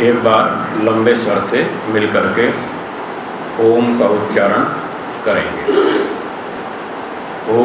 एक बार लंबे स्वर से मिलकर के ओम का उच्चारण करेंगे। ओ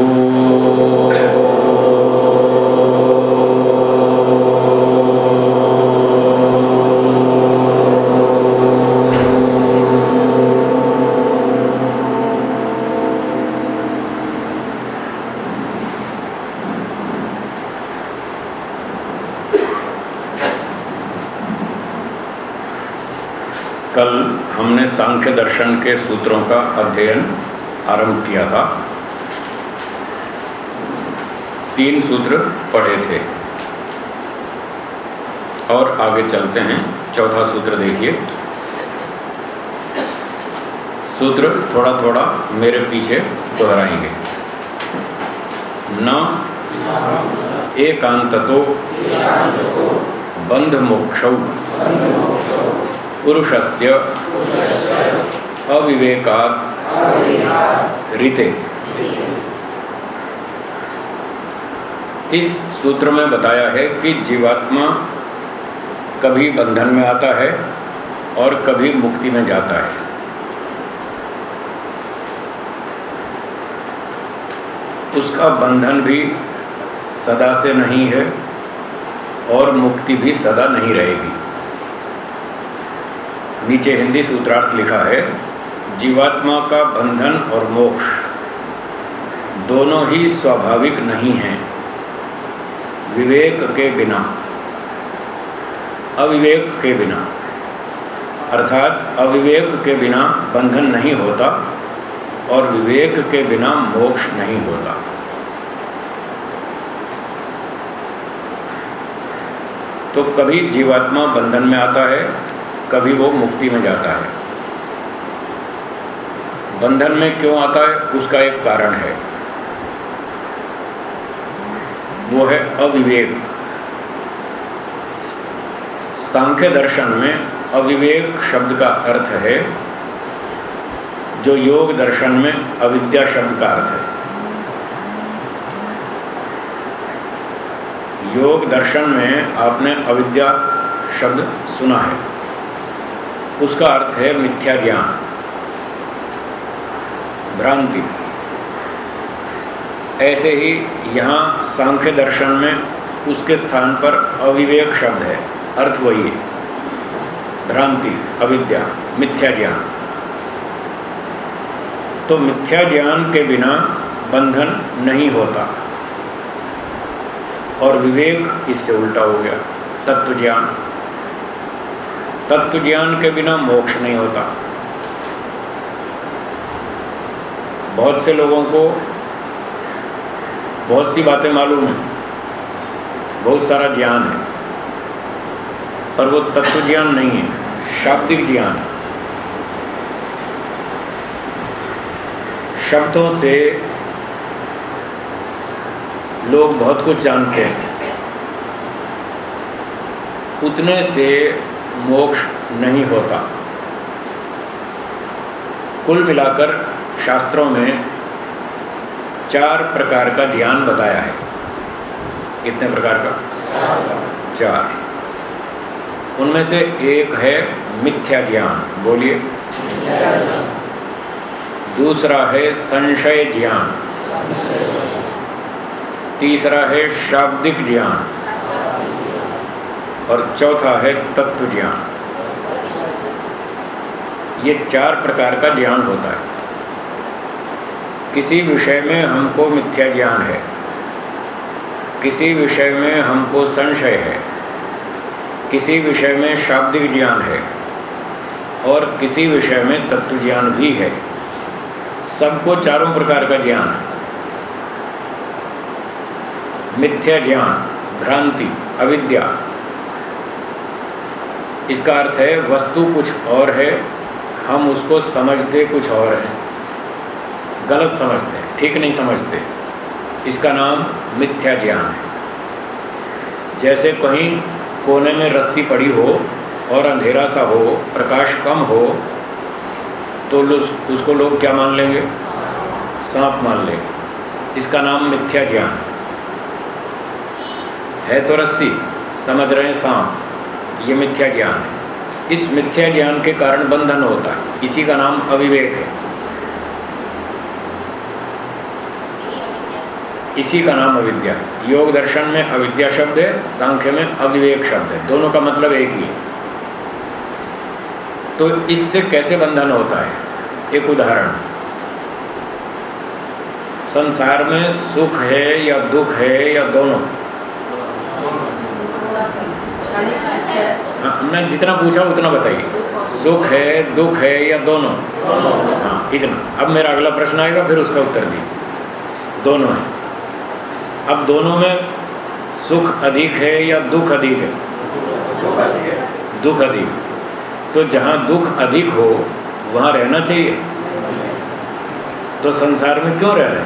कल हमने सांख्य दर्शन के सूत्रों का अध्ययन आरंभ किया था। तीन सूत्र पढ़े थे। और आगे चलते हैं। चौथा सूत्र देखिए। सूत्र थोड़ा थोड़ा मेरे पीछे दोहराएँगे। न एकांततो बंध मोक्ष पुरुषस्य अविवेकात रीते। इस सूत्र में बताया है कि जीवात्मा कभी बंधन में आता है और कभी मुक्ति में जाता है। उसका बंधन भी सदा से नहीं है और मुक्ति भी सदा नहीं रहेगी। नीचे हिंदी सूत्रार्थ लिखा है जीवात्मा का बंधन और मोक्ष दोनों ही स्वाभाविक नहीं हैं। विवेक के बिना, अविवेक के बिना, अर्थात अविवेक के बिना बंधन नहीं होता और विवेक के बिना मोक्ष नहीं होता। तो कभी जीवात्मा बंधन में आता है, कभी वो मुक्ति में जाता है। बंधन में क्यों आता है? उसका एक कारण है। वो है अविवेक। सांख्य दर्शन में अविवेक शब्द का अर्थ है, जो योग दर्शन में अविद्या शब्द का अर्थ है। योग दर्शन में आपने अविद्या शब्द सुना है। उसका अर्थ है मिथ्या ज्ञान। भ्रांति। ऐसे ही यहाँ सांख्य दर्शन में उसके स्थान पर अविवेक शब्द है। अर्थ वही है। भ्रांति, अविद्या, मिथ्या ज्ञान। तो मिथ्या ज्ञान के बिना बंधन नहीं होता। और विवेक इससे उल्टा हो गया, तत्व ज्ञान। तत्व ज्ञान के बिना मोक्ष नहीं होता। बहुत से लोगों को बहुत सी बातें मालूम हैं। बहुत सारा ज्ञान है। पर वो तत्व ज्ञान नहीं है, शाब्दिक ज्ञान है। शब्दों से लोग बहुत कुछ जानते हैं। उतने से मोक्ष नहीं होता। कुल मिलाकर शास्त्रों में चार प्रकार का ध्यान बताया है। कितने प्रकार का? चार। उनमें से एक है मिथ्या ज्ञान बोलिए। दूसरा है संशय ज्ञान तीसरा है शाब्दिक ज्ञान और चौथा है तत्व ज्ञान ये चार प्रकार का ज्ञान होता है। किसी विषय में हमको मिथ्या ज्ञान है। किसी विषय में हमको संशय है। किसी विषय में शाब्दिक ज्ञान है। और किसी विषय में तत्व ज्ञान भी है। सबको चारों प्रकार का ज्ञान है। मिथ्या ज्ञान, भ्रांति, अविद्या। इसका अर्थ है, वस्तु कुछ और है, हम उसको समझते कुछ और है। गलत समझते हैं ठीक नहीं समझते। इसका नाम मिथ्या ज्ञान है। जैसे कहीं कोने में रस्सी पड़ी हो और अंधेरा सा हो, प्रकाश कम हो तो उसको लोग क्या मान लेंगे? सांप मान लेंगे। इसका नाम मिथ्या ज्ञान है तो रस्सी, समझ रहे हैं सांप। ये मिथ्या ज्ञान है। इस मिथ्या ज्ञान के कारण बंधन होता है। इसी का नाम अविवेक है। इसी का नाम अविद्या। योग दर्शन में अविद्या शब्द है, सांख्य में अविवेक शब्द है। दोनों का मतलब एक ही है। तो इससे कैसे बंधन होता है? एक उदाहरण। संसार में सुख है या दुख है या दोनों? हाँ मैं जितना पूछा उतना बताइए। सुख है, दुख है या दोनों? हाँ इतना। अब मेरा अगला प्रश्न आएगा, फिर उसका उत्तर दीजिए। दोनों है। अब दोनों में सुख अधिक है या दुख अधिक है? दुख अधिक। तो जहाँ दुख अधिक हो, वहाँ रहना चाहिए। तो संसार में क्यों रह रहे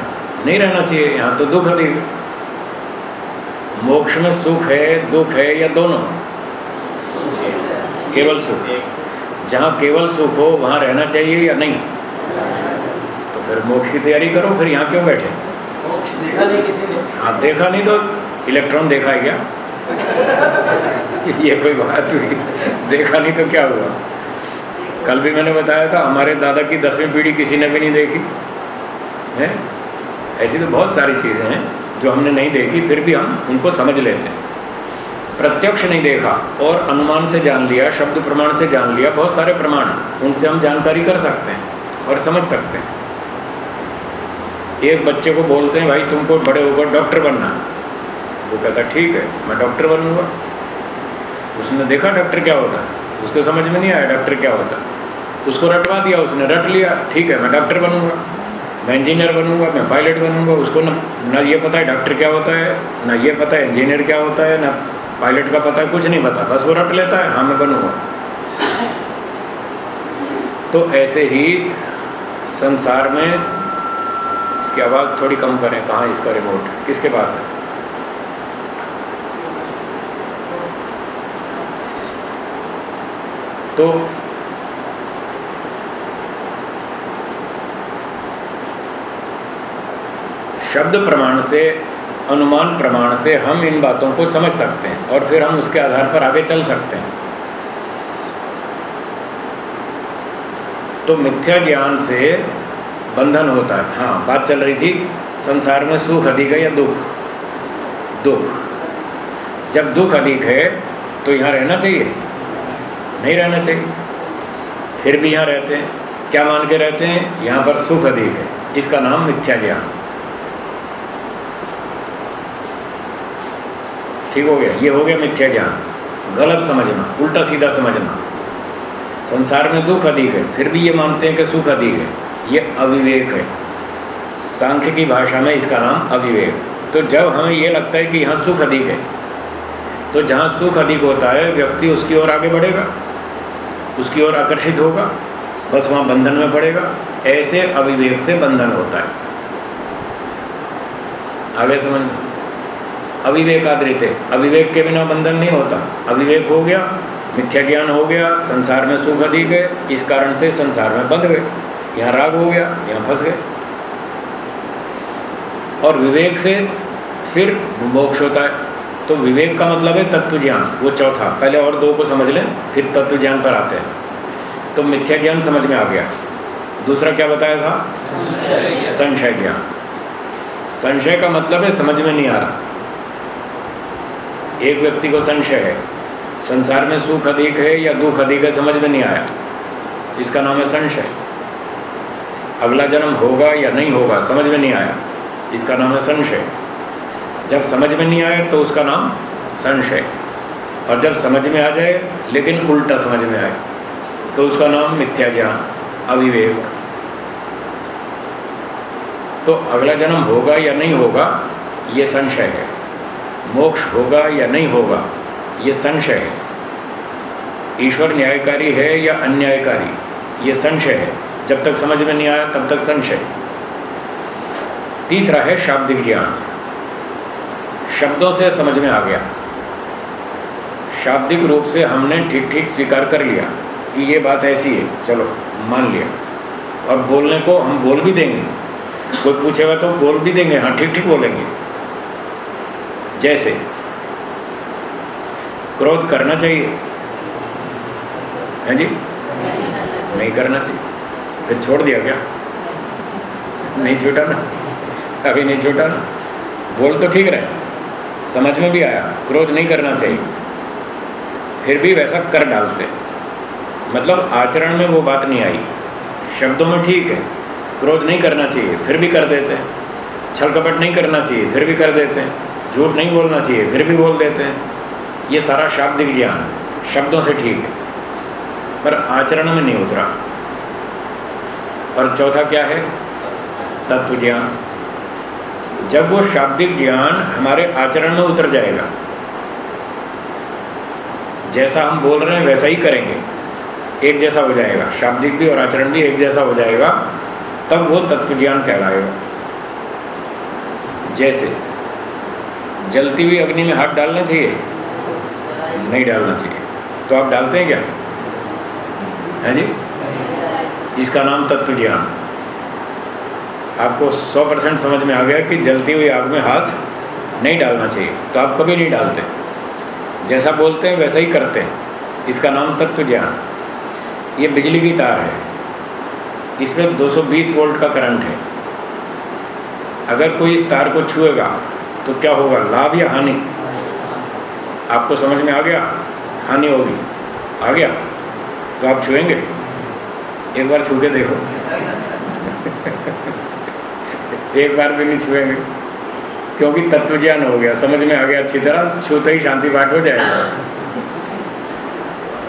नहीं रहना चाहिए, यहाँ तो दुख अधिक। मोक्ष में सुख है, दुख है या दोनों? केवल सुख। जहाँ केवल सुख हो, वहाँ रहना चाहिए या नहीं? तो फिर मोक्ष की तैयारी करो, फिर यहाँ क्यों बैठे? देखा नहीं किसी ने? हाँ देखा नहीं तो इलेक्ट्रॉन देखा है क्या? ये कोई बात हुई। देखा नहीं तो क्या हुआ? कल भी मैंने बताया था, हमारे दादा की दसवीं पीढ़ी किसी ने भी नहीं देखी। है? ऐसी तो बहुत सारी चीज़ें हैं जो हमने नहीं देखी, फिर भी हम उनको समझ लेते हैं। प्रत्यक्ष नहीं देखा और अनुमान से जान लिया, शब्द प्रमाण से जान लिया, बहुत सारे प्रमाण उनसे हम जानकारी कर सकते हैं और समझ सकते हैं। एक बच्चे को बोलते हैं, भाई, तुमको बड़े होकर डॉक्टर बनना। वो कहता, ठीक है, मैं डॉक्टर बनूँगा। उसने देखा डॉक्टर क्या होता। उसको समझ में नहीं आया डॉक्टर क्या होता। उसको रटवा दिया, उसने रट लिया, ठीक है, मैं डॉक्टर बनूँगा, मैं इंजीनियर बनूँगा, मैं पायलट बनूँगा। उसको न, ना ये पता है डॉक्टर क्या होता है, ना ये पता है इंजीनियर क्या होता है, ना पायलट का पता है, कुछ नहीं पता। बस वो रट लेता है हाँ मैं बनूँगा। तो ऐसे ही संसार में इसकी आवाज़ थोड़ी कम करें, कहाँ इसका रिमोट किसके पास है? तो शब्द प्रमाण से, अनुमान प्रमाण से हम इन बातों को समझ सकते हैं और फिर हम उसके आधार पर आगे चल सकते हैं। तो मिथ्या ज्ञान से बंधन होता है। हाँ बात चल रही थी, संसार में सुख अधिक है या दुख? दुख। जब दुख अधिक है तो यहाँ रहना चाहिए। नहीं रहना चाहिए। फिर भी यहाँ रहते हैं। क्या मान के रहते हैं? यहाँ पर सुख अधिक है। इसका नाम मिथ्या ज्ञान। ठीक हो गया। ये हो गया मिथ्या ज्ञान। गलत समझना, उल्टा सीधा समझना। संसार में दुख अधिक है। फिर भी ये मानते हैं कि सुख अधिक है। ये अविवेक है। सांख्य की भाषा में इसका नाम अविवेक। तो जब हमें ये लगता है कि यहाँ सुख अधिक है तो जहाँ सुख अधिक होता है, व्यक्ति उसकी ओर आगे बढ़ेगा, उसकी ओर आकर्षित होगा, बस वहाँ बंधन में पड़ेगा। ऐसे अविवेक से बंधन होता है। आगे समझ अविवेक आदृत है। अविवेक के बिना बंधन नहीं होता। अविवेक हो गया, मिथ्या ज्ञान हो गया, संसार में सुख अधिक है, इस कारण से संसार में बंध गए। यहाँ राग हो गया, यहाँ फंस गए। और विवेक से फिर मोक्ष होता है। तो विवेक का मतलब है तत्व ज्ञान, वो चौथा। पहले और दो को समझ लें, फिर तत्व ज्ञान पर आते हैं। तो मिथ्या ज्ञान समझ में आ गया। दूसरा क्या बताया था? संशय ज्ञान। संशय का मतलब है समझ में नहीं आ रहा। एक व्यक्ति को संशय है, संसार में सुख अधिक है या दुख अधिक है, समझ में नहीं आया। इसका नाम है संशय। अगला जन्म होगा या नहीं होगा, समझ में नहीं आया। इसका नाम है संशय। जब समझ में नहीं आया तो उसका नाम संशय। और जब समझ में आ जाए, लेकिन उल्टा समझ में आए तो उसका नाम मिथ्या ज्ञान, अविवेक। तो अगला जन्म होगा या नहीं होगा, ये संशय है। मोक्ष होगा या नहीं होगा, ये संशय है। ईश्वर न्यायकारी है या अन्यायकारी, ये संशय है। जब तक समझ में नहीं आया, तब तक संशय। तीसरा है शाब्दिक ज्ञान। शब्दों से समझ में आ गया। शाब्दिक रूप से हमने ठीक ठीक स्वीकार कर लिया कि ये बात ऐसी है। चलो, मान लिया। और बोलने को हम बोल भी देंगे। कोई पूछेगा तो बोल भी देंगे। हाँ ठीक ठीक बोलेंगे। जैसे, क्रोध करना चाहिए। है जी? नहीं करना चाहिए। फिर छोड़ दिया क्या? नहीं छूटा ना? अभी नहीं छूटा ना? बोल तो ठीक रहे। समझ में भी आया। क्रोध नहीं करना चाहिए। फिर भी वैसा कर डालते। मतलब आचरण में वो बात नहीं आई। शब्दों में ठीक है। क्रोध नहीं करना चाहिए। फिर भी कर देते। हैं छल कपट नहीं करना चाहिए। फिर भी कर देते। हैं झूठ नहीं बोलना चाहिए। फिर भी बोल देते। हैं ये सारा शाब्दिक ज्ञान। शब्दों से ठीक है। पर आचरण में नहीं उतरा। और चौथा क्या है? तत्व ज्ञान। जब वो शाब्दिक ज्ञान हमारे आचरण में उतर जाएगा, जैसा हम बोल रहे हैं वैसा ही करेंगे। एक जैसा हो जाएगा। शाब्दिक भी और आचरण भी एक जैसा हो जाएगा, तब वो तत्व ज्ञान कहलाएगा। जैसे, जलती हुई अग्नि में हाथ डालना चाहिए? नहीं डालना चाहिए। तो आप डालते हैं क्या? है जी? इसका नाम तत्व ज्ञान आपको 100 परसेंट समझ में आ गया कि जलती हुई आग में हाथ नहीं डालना चाहिए तो आप कभी नहीं डालते। जैसा बोलते हैं, वैसा ही करते हैं। इसका नाम तत्व ज्ञान ये बिजली की तार है। इसमें 220 वोल्ट का करंट है। अगर कोई इस तार को छुएगा तो क्या होगा? लाभ या हानि? आपको समझ में आ गया? हानि होगी। आ गया? तो आप छुएँगे? एक बार छू के देखो। एक बार भी नहीं छुएँगे क्योंकि तत्व ज्ञान हो गया, समझ में आ गया। अच्छी तरह छूते ही शांति पाठ हो जाएगा।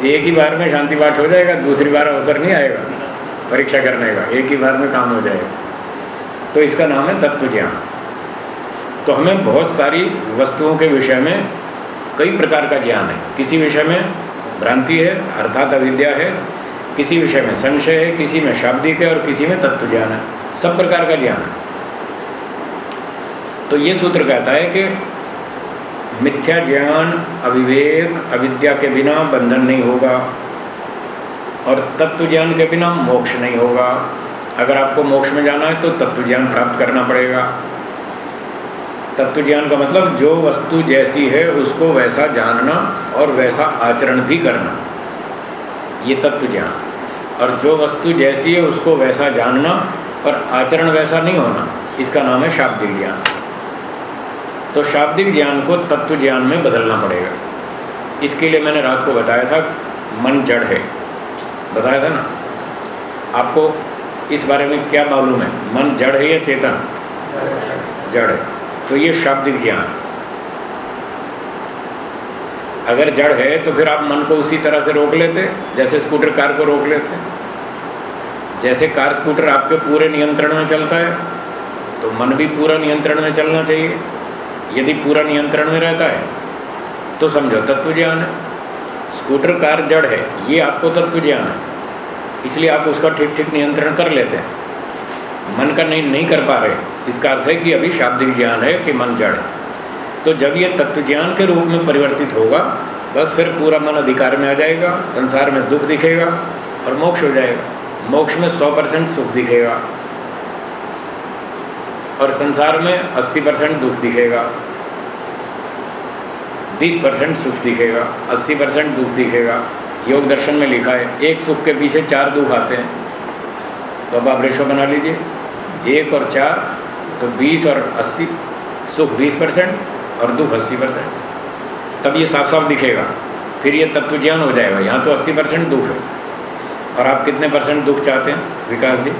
एक ही बार में शांति पाठ हो जाएगा, दूसरी बार अवसर नहीं आएगा, परीक्षा करने का। एक ही बार में काम हो जाएगा। तो इसका नाम है तत्व ज्ञान तो हमें बहुत सारी वस्तुओं के विषय में कई प्रकार का ज्ञान है। किसी विषय में भ्रांति है, अर्थात अविद्या है किसी विषय में संशय है, किसी में शाब्दिक है और किसी में तत्व ज्ञान है। सब प्रकार का ज्ञान है। तो ये सूत्र कहता है कि मिथ्या ज्ञान, अविवेक, अविद्या के बिना बंधन नहीं होगा और तत्व ज्ञान के बिना मोक्ष नहीं होगा। अगर आपको मोक्ष में जाना है तो तत्व ज्ञान प्राप्त करना पड़ेगा। तत्व ज्ञान का मतलब जो वस्तु जैसी है, उसको वैसा जानना और वैसा आचरण भी करना। ये तत्व ज्ञान। और जो वस्तु जैसी है, उसको वैसा जानना और आचरण वैसा नहीं होना, इसका नाम है शाब्दिक ज्ञान। तो शाब्दिक ज्ञान को तत्व ज्ञान में बदलना पड़ेगा। इसके लिए मैंने रात को बताया था, मन जड़ है। बताया था ना? आपको इस बारे में क्या मालूम है? मन जड़ है या चेतन? जड़ है। तो ये शाब्दिक ज्ञान। अगर जड़ है तो फिर आप मन को उसी तरह से रोक लेते, जैसे स्कूटर कार को रोक लेते। जैसे कार स्कूटर आपके पूरे नियंत्रण में चलता है तो मन भी पूरा नियंत्रण में चलना चाहिए। यदि पूरा नियंत्रण में रहता है तो समझो तत्व ज्ञान है। स्कूटर कार जड़ है, ये आपको तत्व ज्ञान है। इसलिए आप उसका ठीक ठीक नियंत्रण कर लेते हैं। मन का नहीं नहीं कर पा रहे। इसका अर्थ है कि अभी शाब्दिक ज्ञान है कि मन जड़ तो जब ये तत्व ज्ञान के रूप में परिवर्तित होगा, बस फिर पूरा मन अधिकार में आ जाएगा, संसार में दुख दिखेगा और मोक्ष हो जाएगा। मोक्ष में सौ परसेंट सुख दिखेगा और संसार में 80 परसेंट दुख दिखेगा। 20 परसेंट सुख दिखेगा 80 परसेंट दुख दिखेगा। योग दर्शन में लिखा है, एक सुख के पीछे चार दुख आते हैं। तो अब आप रेशो बना लीजिए। एक और चार तो 20 और 80 सुख 20 परसेंट। और दुख 80 परसेंट। तब ये साफ़ साफ़ दिखेगा। फिर ये तत्व ज्ञान हो जाएगा। यहाँ तो 80 परसेंट दुख है। और आप कितने परसेंट दुख चाहते हैं, विकास जी?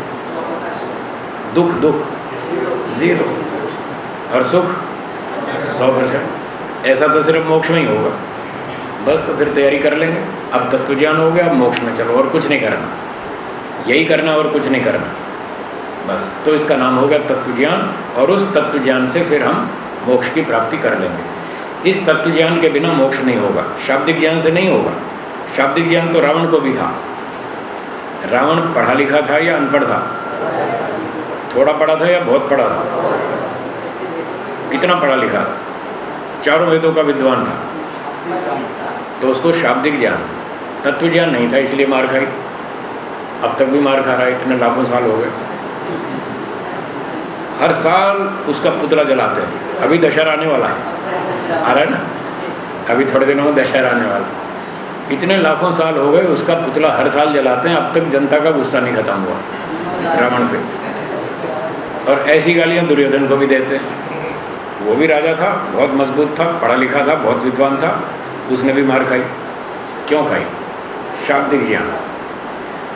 दुख दुख। ज़ीरो और सुख? सौ परसेंट। ऐसा तो सिर्फ़ मोक्ष में ही होगा। बस तो फिर तैयारी कर लेंगे। अब तत्व ज्ञान हो गया, अब मोक्ष में चलो। और कुछ नहीं करना। यही करना और कुछ नहीं करना। बस। तो इसका नाम हो गया तत्व ज्ञान और उस तत्व ज्ञान से फिर हम मोक्ष की प्राप्ति कर लेंगे। इस तत्व ज्ञान के बिना मोक्ष नहीं होगा। शाब्दिक ज्ञान से नहीं होगा। शाब्दिक ज्ञान तो रावण को भी था। रावण पढ़ा लिखा था या अनपढ़ था? थोड़ा पढ़ा था या बहुत पढ़ा था? कितना पढ़ा लिखा? चारों वेदों का विद्वान था। तो उसको शाब्दिक ज्ञान था। तत्व ज्ञान नहीं था, इसलिए मार खाई। अब तक भी मार खा रहा है, इतने लाखों साल हो गए। हर साल उसका पुतला जलाते हैं। अभी दशहरा आने वाला है। आ रहा है ना? अभी थोड़े दिनों में दशहरा आने वाला इतने लाखों साल हो गए, उसका पुतला हर साल जलाते हैं, अब तक जनता का गुस्सा नहीं खत्म हुआ रावण पे। और ऐसी गालियाँ दुर्योधन को भी देते हैं। वो भी राजा था, बहुत मज़बूत था, पढ़ा लिखा था, बहुत विद्वान था। उसने भी मार खाई। क्यों खाई? शाब्दिक ज्ञान।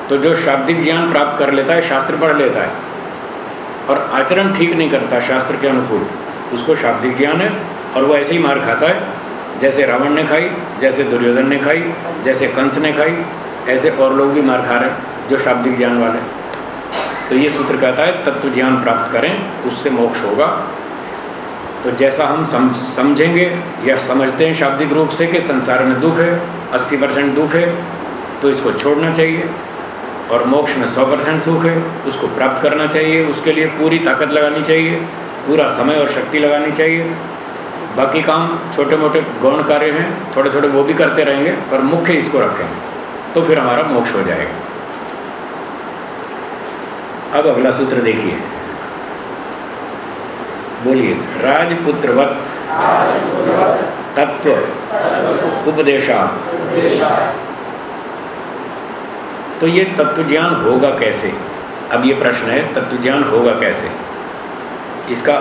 तो जो शाब्दिक ज्ञान प्राप्त कर लेता है, शास्त्र पढ़ लेता है। और आचरण ठीक नहीं करता, शास्त्र के अनुकूल। उसको शाब्दिक ज्ञान है और वो ऐसे ही मार खाता है। जैसे रावण ने खाई जैसे दुर्योधन ने खाई जैसे कंस ने खाई ऐसे और लोग भी मार खा रहे हैं जो शाब्दिक ज्ञान वाले तो ये सूत्र कहता है तत्व ज्ञान प्राप्त करें उससे मोक्ष होगा। तो जैसा हम सम, समझेंगे या समझते हैं शाब्दिक रूप से कि संसार में दुख है 80 परसेंट दुख है तो इसको छोड़ना चाहिए। और मोक्ष में 100 परसेंट सुख है उसको प्राप्त करना चाहिए उसके लिए पूरी ताकत लगानी चाहिए। पूरा समय और शक्ति लगानी चाहिए। बाकी काम छोटे मोटे गौण कार्य हैं थोड़े थोड़े वो भी करते रहेंगे, पर मुख्य इसको रखें तो फिर हमारा मोक्ष हो जाएगा। अब अगला सूत्र देखिए। बोलिए, राजपुत्रवत। तत्व। उपदेशा तो ये तत्व ज्ञान होगा कैसे? अब ये प्रश्न है तत्व ज्ञान होगा कैसे? इसका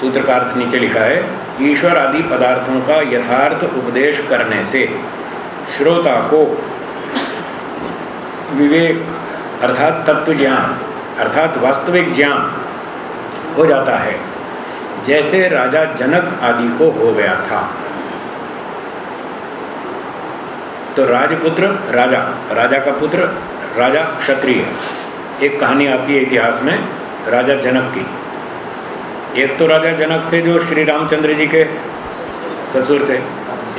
सूत्र का अर्थ नीचे लिखा है ईश्वर आदि पदार्थों का यथार्थ उपदेश करने से श्रोता को विवेक अर्थात तत्व ज्ञान, अर्थात वास्तविक ज्ञान हो जाता है, जैसे राजा जनक आदि को हो गया था। तो राजपुत्र, राजा राजा का पुत्र, राजा क्षत्रिय, एक कहानी आती है इतिहास में, राजा जनक की। एक तो राजा जनक थे जो श्री रामचंद्र जी के ससुर थे,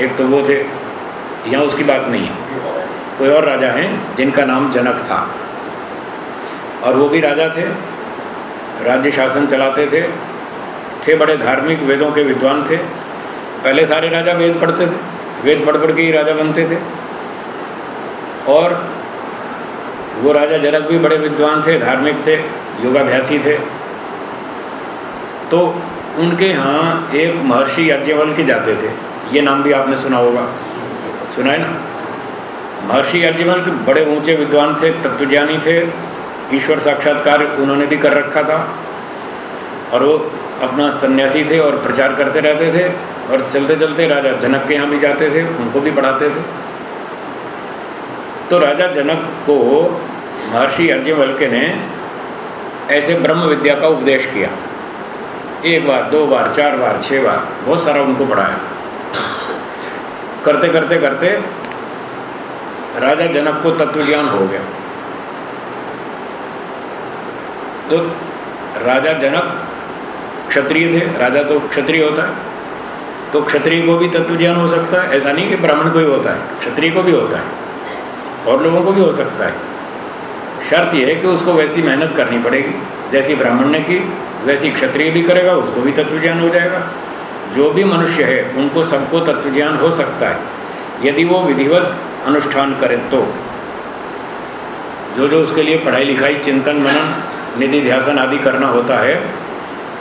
एक तो वो थे, यहाँ उसकी बात नहीं है। कोई और राजा हैं जिनका नाम जनक था। और वो भी राजा थे, राज्य शासन चलाते थे थे बड़े धार्मिक वेदों के विद्वान थे। पहले सारे राजा वेद पढ़ते थे, वेद पढ़ पढ़ के ही राजा बनते थे। और वो राजा जनक भी बड़े विद्वान थे, धार्मिक थे, योगाभ्यासी थे। तो उनके यहाँ एक महर्षि याज्ञवल के जाते थे। ये नाम भी आपने सुना होगा। सुना है ना? महर्षि याज्ञवल के बड़े ऊँचे विद्वान थे, तत्वज्ञानी थे। ईश्वर साक्षात्कार उन्होंने भी कर रखा था। और वो अपना सन्यासी थे और प्रचार करते रहते थे। और चलते चलते राजा जनक के यहाँ भी जाते थे, उनको भी पढ़ाते थे। तो राजा जनक को महर्षि याज्ञवल्क्य ने ऐसे ब्रह्म विद्या का उपदेश किया। एक बार, दो बार, चार बार छः बार, बहुत सारा उनको पढ़ाया। करते करते करते राजा जनक को तत्व ज्ञान हो गया। तो राजा जनक क्षत्रिय थे, राजा तो क्षत्रिय होता है। तो क्षत्रिय को भी तत्व ज्ञान हो सकता है, ऐसा नहीं कि ब्राह्मण को ही होता है, क्षत्रिय को भी होता है, और लोगों को भी हो सकता है। शर्त यह है कि उसको वैसी मेहनत करनी पड़ेगी। जैसी ब्राह्मण ने की, वैसी क्षत्रिय भी करेगा, उसको भी तत्व ज्ञान हो जाएगा। जो भी मनुष्य है, उनको सबको तत्व ज्ञान हो सकता है। यदि वो विधिवत अनुष्ठान करें तो जो जो उसके लिए पढ़ाई लिखाई चिंतन, मनन निधि ध्यासन आदि करना होता है,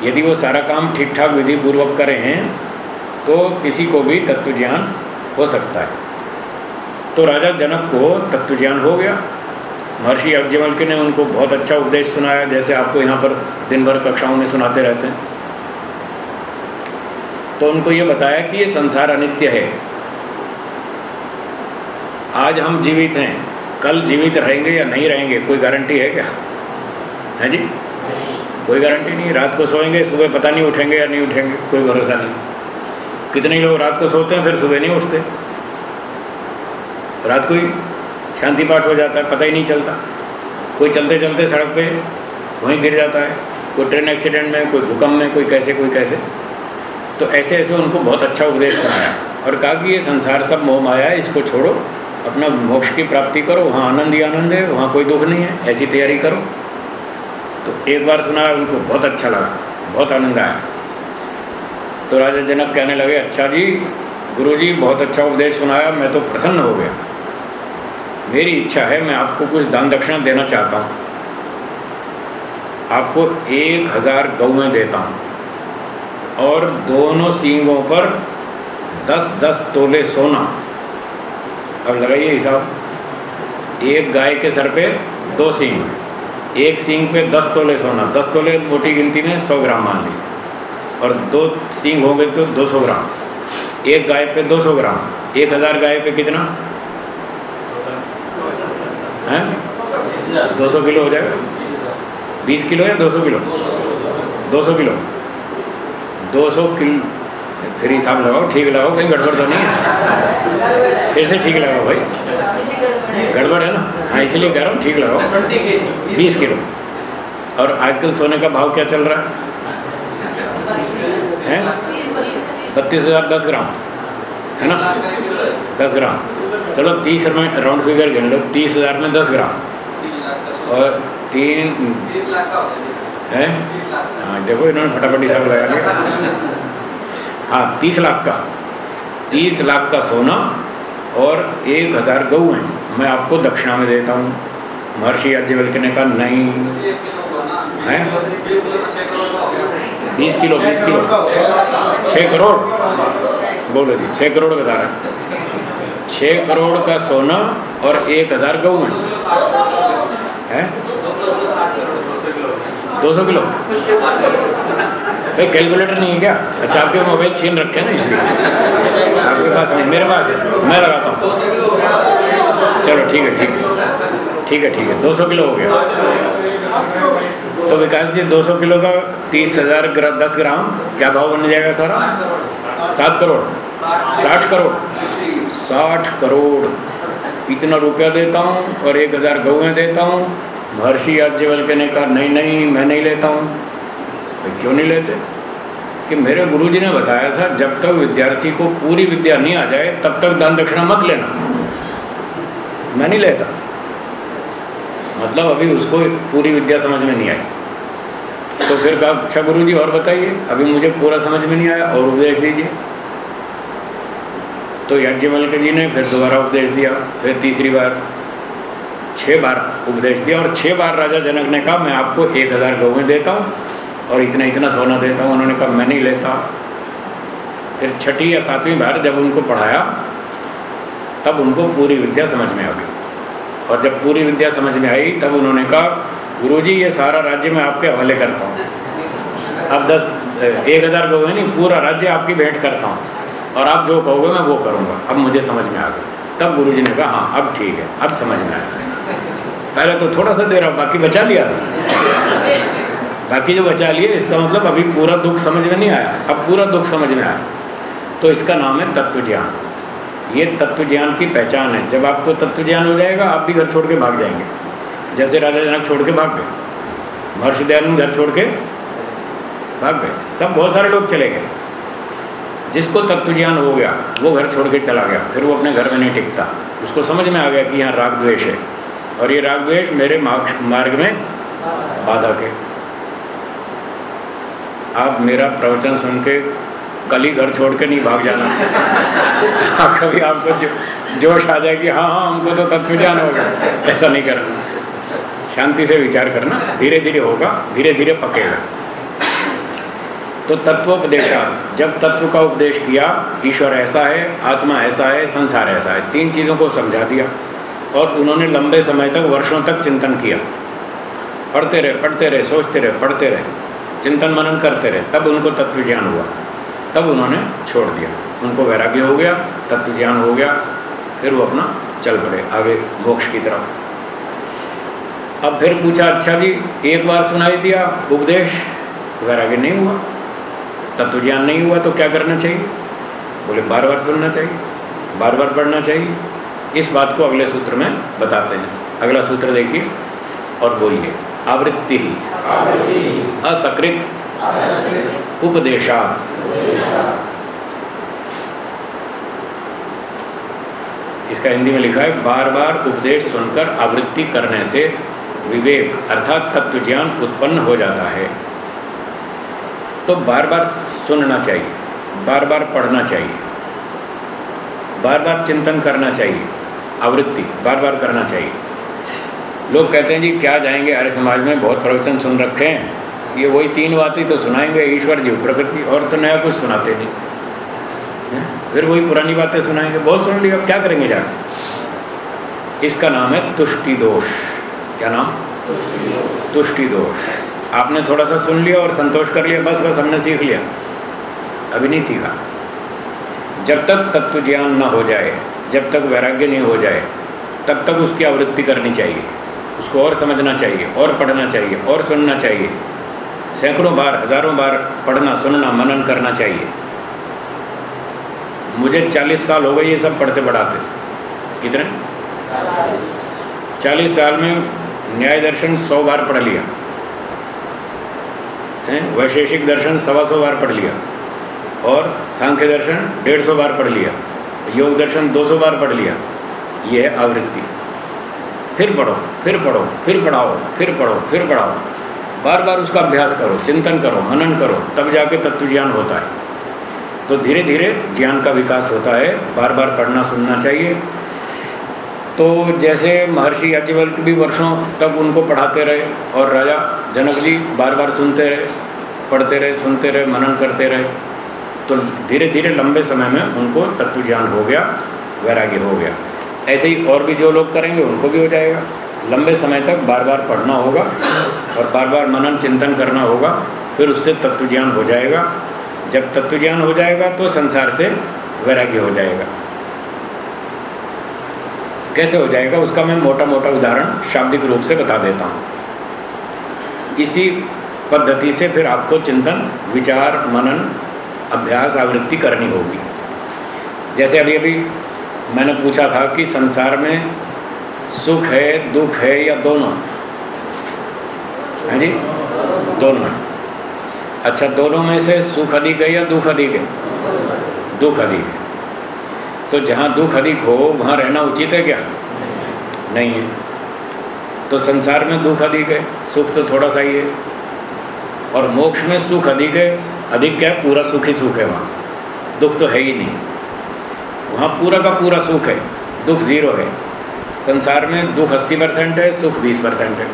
यदि वो सारा काम ठीक ठाक विधि पूर्वक करें हैं तो किसी को भी तत्व ज्ञान हो सकता है। तो राजा जनक को तत्व ज्ञान हो गया। महर्षि अज्ञवल्क्य ने उनको बहुत अच्छा उपदेश सुनाया, जैसे आपको यहाँ पर दिन भर कक्षाओं में सुनाते रहते हैं। तो उनको ये बताया कि ये संसार अनित्य है। आज हम जीवित हैं। कल जीवित रहेंगे या नहीं रहेंगे, कोई गारंटी है क्या? है जी? कोई गारंटी नहीं। रात को सोएँगे, सुबह पता नहीं उठेंगे या नहीं उठेंगे, कोई भरोसा नहीं। कितने लोग रात को सोते हैं, फिर सुबह नहीं उठते। रात को ही शांति पाठ हो जाता है, पता ही नहीं चलता। कोई चलते चलते सड़क पे वहीं गिर जाता है, कोई ट्रेन एक्सीडेंट में, कोई भूकंप में, कोई कैसे कोई कैसे। तो ऐसे ऐसे उनको बहुत अच्छा उपदेश कराया और कहा कि ये संसार सब मोह माया है, इसको छोड़ो, अपना मोक्ष की प्राप्ति करो, वहाँ आनंद ही आनंद है, वहाँ कोई दुख नहीं है, ऐसी तैयारी करो। तो एक बार सुना, उनको बहुत अच्छा लगा, बहुत आनंद आया। तो राजा जनक कहने लगे अच्छा जी गुरु जी बहुत अच्छा उपदेश सुनाया, मैं तो प्रसन्न हो गया। मेरी इच्छा है, मैं आपको कुछ दान दक्षिणा देना चाहता हूँ। आपको एक हज़ार गौएँ देता हूँ। और दोनों सींगों पर दस दस तोले सोना। अब लगाइए हिसाब। एक गाय के सर पे दो सींग। एक सींग पे दस तोले सोना। दस तोले मोटी गिनती में सौ ग्राम मान ली। और दो सींग हो गए तो दो सौ ग्राम। एक गाय पे दो सौ ग्राम। एक हज़ार गाय पे कितना? है? दो सौ किलो हो जाएगा? बीस किलो या दो सौ किलो? दो सौ किलो। दो सौ किलो फिर हिसाब लगाओ, ठीक लगाओ कहीं गड़बड़ तो नहीं है। फिर से ठीक लगाओ भाई। गड़बड़ है ना? हाँ इसलिए कह रहा हूँ, ठीक लगाओ। बीस किलो। और आजकल सोने का भाव क्या चल रहा है? बत्तीस हज़ार दस ग्राम। है ना? दस ग्राम। चलो, तीस में राउंड फिगर गिन लो। तीस हज़ार में दस ग्राम। और तीन है? हाँ देखो, इन्होंने फटाफट हिसाब लगा लिया। हाँ तीस लाख का। तीस लाख का सोना और एक हज़ार गऊ हैं। मैं आपको दक्षिणा में देता हूँ। महर्षि याज्ञवल्क्य ने कहा, नहीं। है? बीस किलो बीस किलो। छः करोड़। बोलो जी छः करोड़ बता रहे छः करोड़ का सोना और एक हज़ार गऊ हैं? दो सौ किलो। भाई कैलकुलेटर नहीं है क्या? अच्छा आपके मोबाइल छीन रखे हैं ना इसलिए आपके पास नहीं, मेरे पास है। मैं लगाता हूँ। चलो, ठीक है ठीक है। ठीक है ठीक है। दो सौ किलो हो गया। तो विकास जी दो सौ किलो का तीस हज़ार ग्रा, दस ग्राम क्या भाव बन जाएगा सारा? सात करोड़। साठ करोड़। साठ करोड़। इतना रुपया देता हूँ और एक हज़ार गौएँ देता हूँ। महर्षि याज्ञवल्क्य ने कहा नहीं नहीं मैं नहीं लेता हूँ। भाई क्यों नहीं लेते? कि मेरे गुरुजी ने बताया था जब तक विद्यार्थी को पूरी विद्या नहीं आ जाए तब तक दान दक्षिणा मत लेना। मैं नहीं लेता। मतलब अभी उसको पूरी विद्या समझ में नहीं आई। तो फिर कहा अच्छा गुरु जी और बताइए। अभी मुझे पूरा समझ में नहीं आया, और उपदेश दीजिए। तो याज्ञवल्क्य जी ने फिर दोबारा उपदेश दिया, फिर तीसरी बार छः बार उपदेश दिया, और छः बार राजा जनक ने कहा, मैं आपको एक हज़ार गौएँ देता हूँ, और इतना इतना सोना देता हूँ। उन्होंने कहा, मैं नहीं लेता। फिर छठी या सातवीं बार जब उनको पढ़ाया, तब उनको पूरी विद्या समझ में आ गई। और जब पूरी विद्या समझ में आई, तब उन्होंने कहा गुरुजी, ये सारा राज्य मैं आपके हवाले करता हूँ। अब दस एक हज़ार लोग हैं नहीं, पूरा राज्य आपकी भेंट करता हूँ। और आप जो कहोगे मैं वो करूँगा। अब मुझे समझ में आ गया। तब गुरुजी ने कहा हाँ अब ठीक है, अब समझ में आया। पहले तो थोड़ा सा देर हूँ बाकी बचा लिया बाकी जो बचा लिए, इसका मतलब अभी पूरा दुख समझ में नहीं आया। अब पूरा दुख समझ में आया। तो इसका नाम है तत्व ज्ञान ये तत्व ज्ञान की पहचान है। जब आपको तत्व ज्ञान हो जाएगा, आप भी घर छोड़ के भाग जाएँगे। जैसे राजा जनक छोड़ के भाग गए। महर्षि दयानंद घर छोड़ के भाग गए। सब बहुत सारे लोग चले गए। जिसको तत्व ज्ञान हो गया वो घर छोड़ के चला गया। फिर वो अपने घर में नहीं टिकता। उसको समझ में आ गया कि यहाँ राग द्वेष है। और ये राग द्वेष मेरे मार्ग में बाधक है आप मेरा प्रवचन सुन के कल ही घर छोड़ के नहीं भाग जाना। हाँ, कभी आपको जोश आ जाए कि हाँ हाँ हमको तो तत्व ज्ञान होगा ऐसा नहीं करना। शांति से विचार करना धीरे धीरे होगा धीरे धीरे पकेगा। तो तत्वोपदेशा, जब तत्व का उपदेश किया, ईश्वर ऐसा है, आत्मा ऐसा है, संसार ऐसा है, तीन चीज़ों को समझा दिया और उन्होंने लंबे समय तक, वर्षों तक चिंतन किया। पढ़ते रहे पढ़ते रहे, सोचते रहे, पढ़ते रहे, चिंतन मनन करते रहे, तब उनको तत्व ज्ञान हुआ। तब उन्होंने छोड़ दिया। उनको वैराग्य हो गया, तत्व ज्ञान हो गया, फिर वो अपना चल पड़े, आगे मोक्ष की तरफ़। अब फिर पूछा अच्छा जी, एक बार सुनाई दिया, उपदेश? अगर आगे नहीं हुआ। तत्व ज्ञान नहीं हुआ तो क्या करना चाहिए? बोले, बार बार सुनना चाहिए, बार बार पढ़ना चाहिए। इस बात को अगले सूत्र में बताते हैं। अगला सूत्र देखिए और बोलिए, आवृत्ति ही। असकृत। उपदेशा इसका हिंदी में लिखा है, बार बार उपदेश सुनकर आवृत्ति करने से विवेक अर्थात तत्व ज्ञान उत्पन्न हो जाता है। तो बार बार सुनना चाहिए बार बार पढ़ना चाहिए बार बार चिंतन करना चाहिए, आवृत्ति बार बार करना चाहिए। लोग कहते हैं जी, क्या जाएँगे? आर्य समाज में बहुत प्रवचन सुन रखे हैं। ये वही तीन बातें तो सुनाएँगे, ईश्वर जी, प्रकृति, और तो नया कुछ सुनाते नहीं। फिर वही पुरानी बातें सुनाएँगे। बहुत सुन लिया क्या करेंगे जाकर इसका नाम है तुष्टि दोष क्या नाम? तुष्टि दोष। आपने थोड़ा सा सुन लिया और संतोष कर लिया, बस बस, हमने सीख लिया। अभी नहीं सीखा। जब तक तत्व ज्ञान ना हो जाए, जब तक वैराग्य नहीं हो जाए, तब तक उसकी आवृत्ति करनी चाहिए। उसको और समझना चाहिए, और पढ़ना चाहिए, और सुनना चाहिए। सैकड़ों बार, हज़ारों बार पढ़ना, सुनना, मनन करना चाहिए। मुझे चालीस साल हो गए ये सब पढ़ते पढ़ाते कितने चालीस साल में न्याय दर्शन सौ बार पढ़ लिया। है? वैशेषिक दर्शन सवा सौ बार पढ़ लिया। और सांख्य दर्शन डेढ़ सौ बार पढ़ लिया। योग दर्शन दो सौ बार पढ़ लिया। ये है आवृत्ति। फिर पढ़ो फिर पढ़ो, फिर पढ़ाओ, फिर पढ़ो, फिर पढ़ाओ। बार बार उसका अभ्यास करो, चिंतन करो, मनन करो, तब जाके तत्व ज्ञान होता है। तो धीरे धीरे ज्ञान का विकास होता है। बार बार पढ़ना, सुनना चाहिए। तो जैसे महर्षि याज्ञवल्क भी वर्षों तक उनको पढ़ाते रहे और राजा जनक जी बार बार सुनते रहे, पढ़ते रहे, सुनते रहे, मनन करते रहे तो धीरे धीरे लंबे समय में उनको तत्व ज्ञान हो गया, वैराग्य हो गया। ऐसे ही और भी जो लोग करेंगे, उनको भी हो जाएगा। लंबे समय तक बार बार पढ़ना होगा और बार बार मनन चिंतन करना होगा, फिर उससे तत्व ज्ञान हो जाएगा। जब तत्व ज्ञान हो जाएगा तो संसार से वैराग्य हो जाएगा। कैसे हो जाएगा, उसका मैं मोटा मोटा उदाहरण शाब्दिक रूप से बता देता हूँ। इसी पद्धति से फिर आपको चिंतन, विचार, मनन, अभ्यास, आवृत्ति करनी होगी। जैसे अभी अभी मैंने पूछा था कि संसार में सुख है, दुख है या दोनों? है जी? दोनों अच्छा दोनों में से सुख अधिक है या दुख अधिक है? दुख अधिक है। तो जहाँ दुख अधिक हो, वहाँ रहना उचित है क्या? नहीं है। तो संसार में दुख अधिक है, सुख तो थोड़ा सा ही है। और मोक्ष में सुख अधिक है, अधिक क्या? है पूरा सुख ही सुख है वहाँ। दुख तो है ही नहीं। वहाँ पूरा का पूरा सुख है, दुख ज़ीरो है। संसार में दुख 80 परसेंट है, सुख 20 परसेंट है।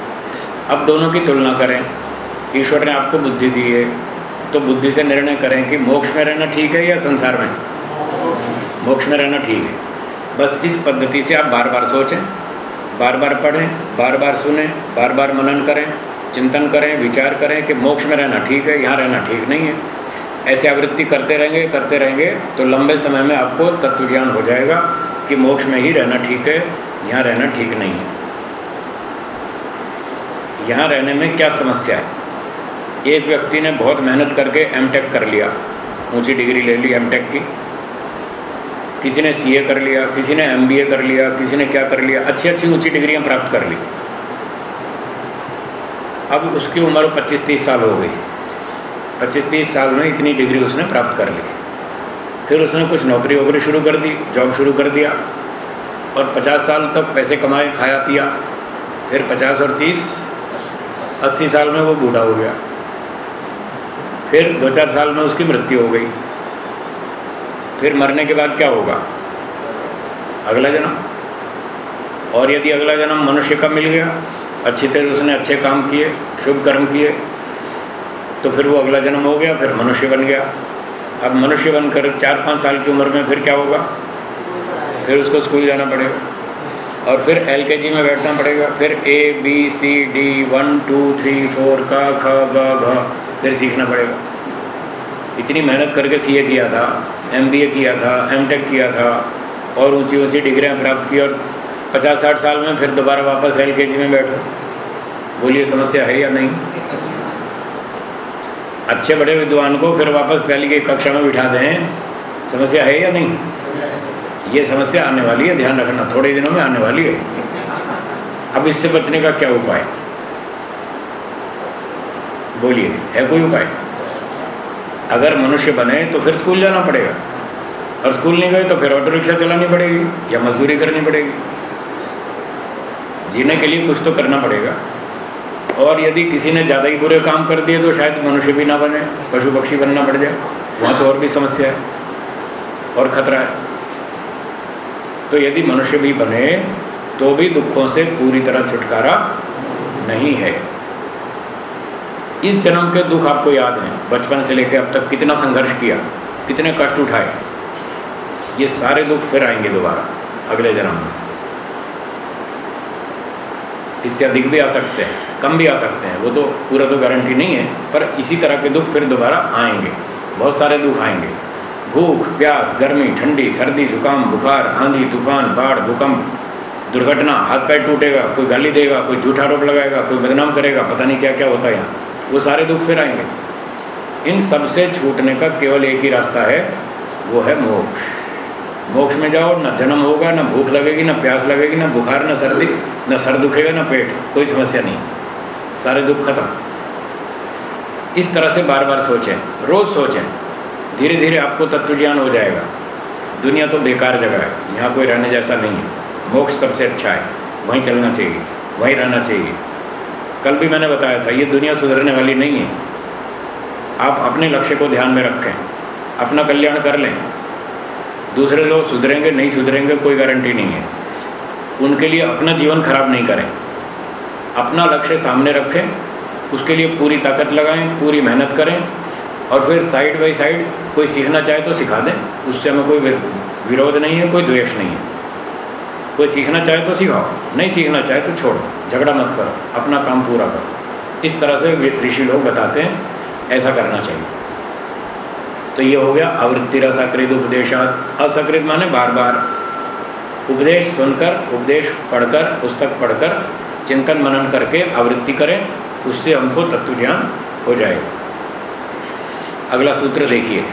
अब दोनों की तुलना करें। ईश्वर ने आपको बुद्धि दी है तो बुद्धि से निर्णय करें कि मोक्ष में रहना ठीक है या संसार में। मोक्ष में रहना ठीक है। बस इस पद्धति से आप बार बार सोचें बार बार पढ़ें बार बार सुने बार बार मनन करें, चिंतन करें, विचार करें कि मोक्ष में रहना ठीक है, यहाँ रहना ठीक नहीं है। ऐसे आवृत्ति करते रहेंगे करते रहेंगे तो लंबे समय में आपको तत्व ज्ञान हो जाएगा कि मोक्ष में ही रहना ठीक है, यहाँ रहना ठीक नहीं है। यहाँ रहने में क्या समस्या है? एक व्यक्ति ने बहुत मेहनत करके एम कर लिया, ऊँची डिग्री ले ली एम की। किसी ने सीए कर लिया, किसी ने एमबीए कर लिया, किसी ने क्या कर लिया अच्छी अच्छी ऊँची डिग्रियाँ प्राप्त कर ली। अब उसकी उम्र 25-30 साल हो गई। 25-30 साल में इतनी डिग्री उसने प्राप्त कर ली। फिर उसने कुछ नौकरी वोकरी शुरू कर दी, जॉब शुरू कर दिया और 50 साल तक पैसे कमाए, खाया, पिया। फिर 50 और 30 80 साल में वो बूढ़ा हो गया। फिर दो चार साल में उसकी मृत्यु हो गई। फिर मरने के बाद क्या होगा? अगला जन्म? और यदि अगला जन्म मनुष्य का मिल गया, अच्छी तरह उसने अच्छे काम किए, शुभ कर्म किए तो फिर वो अगला जन्म हो गया, फिर मनुष्य बन गया। अब मनुष्य बनकर चार पाँच साल की उम्र में फिर क्या होगा? फिर उसको स्कूल जाना पड़ेगा। और फिर एल में बैठना पड़ेगा। फिर A B C D one, two, three, four, का, ख, ग फिर सीखना पड़ेगा। इतनी मेहनत करके सी किया था। एमबीए किया था एम किया था और ऊँची ऊँची डिग्रियाँ प्राप्त की और पचास साठ साल में फिर दोबारा वापस एल में बैठो। बोलिए समस्या है या नहीं? अच्छे बड़े विद्वान को फिर वापस पहली की कक्षा में बिठा दें। समस्या है या नहीं? ये समस्या आने वाली है, ध्यान रखना, थोड़े दिनों में आने वाली है। अब इससे बचने का क्या उपाय? बोलिए, है कोई उपाय? अगर मनुष्य बने तो फिर स्कूल जाना पड़ेगा। और स्कूल नहीं गए तो फिर ऑटो रिक्शा चलानी पड़ेगी या मजदूरी करनी पड़ेगी। जीने के लिए कुछ तो करना पड़ेगा। और यदि किसी ने ज़्यादा ही बुरे काम कर दिए तो शायद मनुष्य भी ना बने पशु पक्षी बनना पड़ जाए। वहाँ तो और भी समस्या है और खतरा है। तो यदि मनुष्य भी बने तो भी दुखों से पूरी तरह छुटकारा नहीं है। इस जन्म के दुख आपको याद हैं। बचपन से लेकर अब तक कितना संघर्ष किया, कितने कष्ट उठाए। ये सारे दुख फिर आएँगे दोबारा, अगले जन्म में। इससे अधिक भी आ सकते हैं, कम भी आ सकते हैं, वो तो पूरा तो गारंटी नहीं है, पर इसी तरह के दुख फिर दोबारा आएँगे। बहुत सारे दुख आएँगे। भूख, प्यास, गर्मी, ठंडी, सर्दी, जुकाम, बुखार, आंधी, तूफ़ान, बाढ़, भूकंप। दुर्घटना हाथ पैर टूटेगा, कोई गाली देगा, कोई झूठा आरोप लगाएगा, कोई बदनाम करेगा, पता नहीं क्या क्या होता है यहाँ। वो सारे दुख फिर आएँगे। इन सबसे छूटने का केवल एक ही रास्ता है, वो है मोक्ष। मोक्ष में जाओ, ना जन्म होगा, ना भूख लगेगी, ना प्यास लगेगी, ना बुखार, ना सर्दी, ना सर दुखेगा, ना पेट, कोई समस्या नहीं। सारे दुख खत्म। इस तरह से बार बार सोचें, रोज़ सोचें। धीरे धीरे आपको तत्व ज्ञान हो जाएगा। दुनिया तो बेकार जगह है, यहाँ कोई रहने जैसा नहीं है। मोक्ष सबसे अच्छा है, वहीं चलना चाहिए, वहीं रहना चाहिए। कल भी मैंने बताया था, ये दुनिया सुधरने वाली नहीं है। आप अपने लक्ष्य को ध्यान में रखें, अपना कल्याण कर लें। दूसरे लोग सुधरेंगे, नहीं सुधरेंगे, कोई गारंटी नहीं है। उनके लिए अपना जीवन खराब नहीं करें। अपना लक्ष्य सामने रखें, उसके लिए पूरी ताकत लगाएँ, पूरी मेहनत करें, और फिर साइड बाई साइड कोई सीखना चाहे तो सिखा दें। उससे हमें कोई विरोध नहीं है, कोई द्वेष नहीं है। कोई सीखना चाहे तो सिखाओ, नहीं सीखना चाहे तो छोड़ो। झगड़ा मत करो, अपना काम पूरा करो। इस तरह से ऋषि लोग बताते हैं, ऐसा करना चाहिए। तो ये हो गया आवृत्ति रसकृत उपदेशात। असकृत माने बार बार उपदेश सुनकर, उपदेश पढ़कर, पुस्तक पढ़कर, चिंतन मनन करके आवृत्ति करें, उससे हमको तत्व ज्ञान हो जाएगा अगला सूत्र देखिए।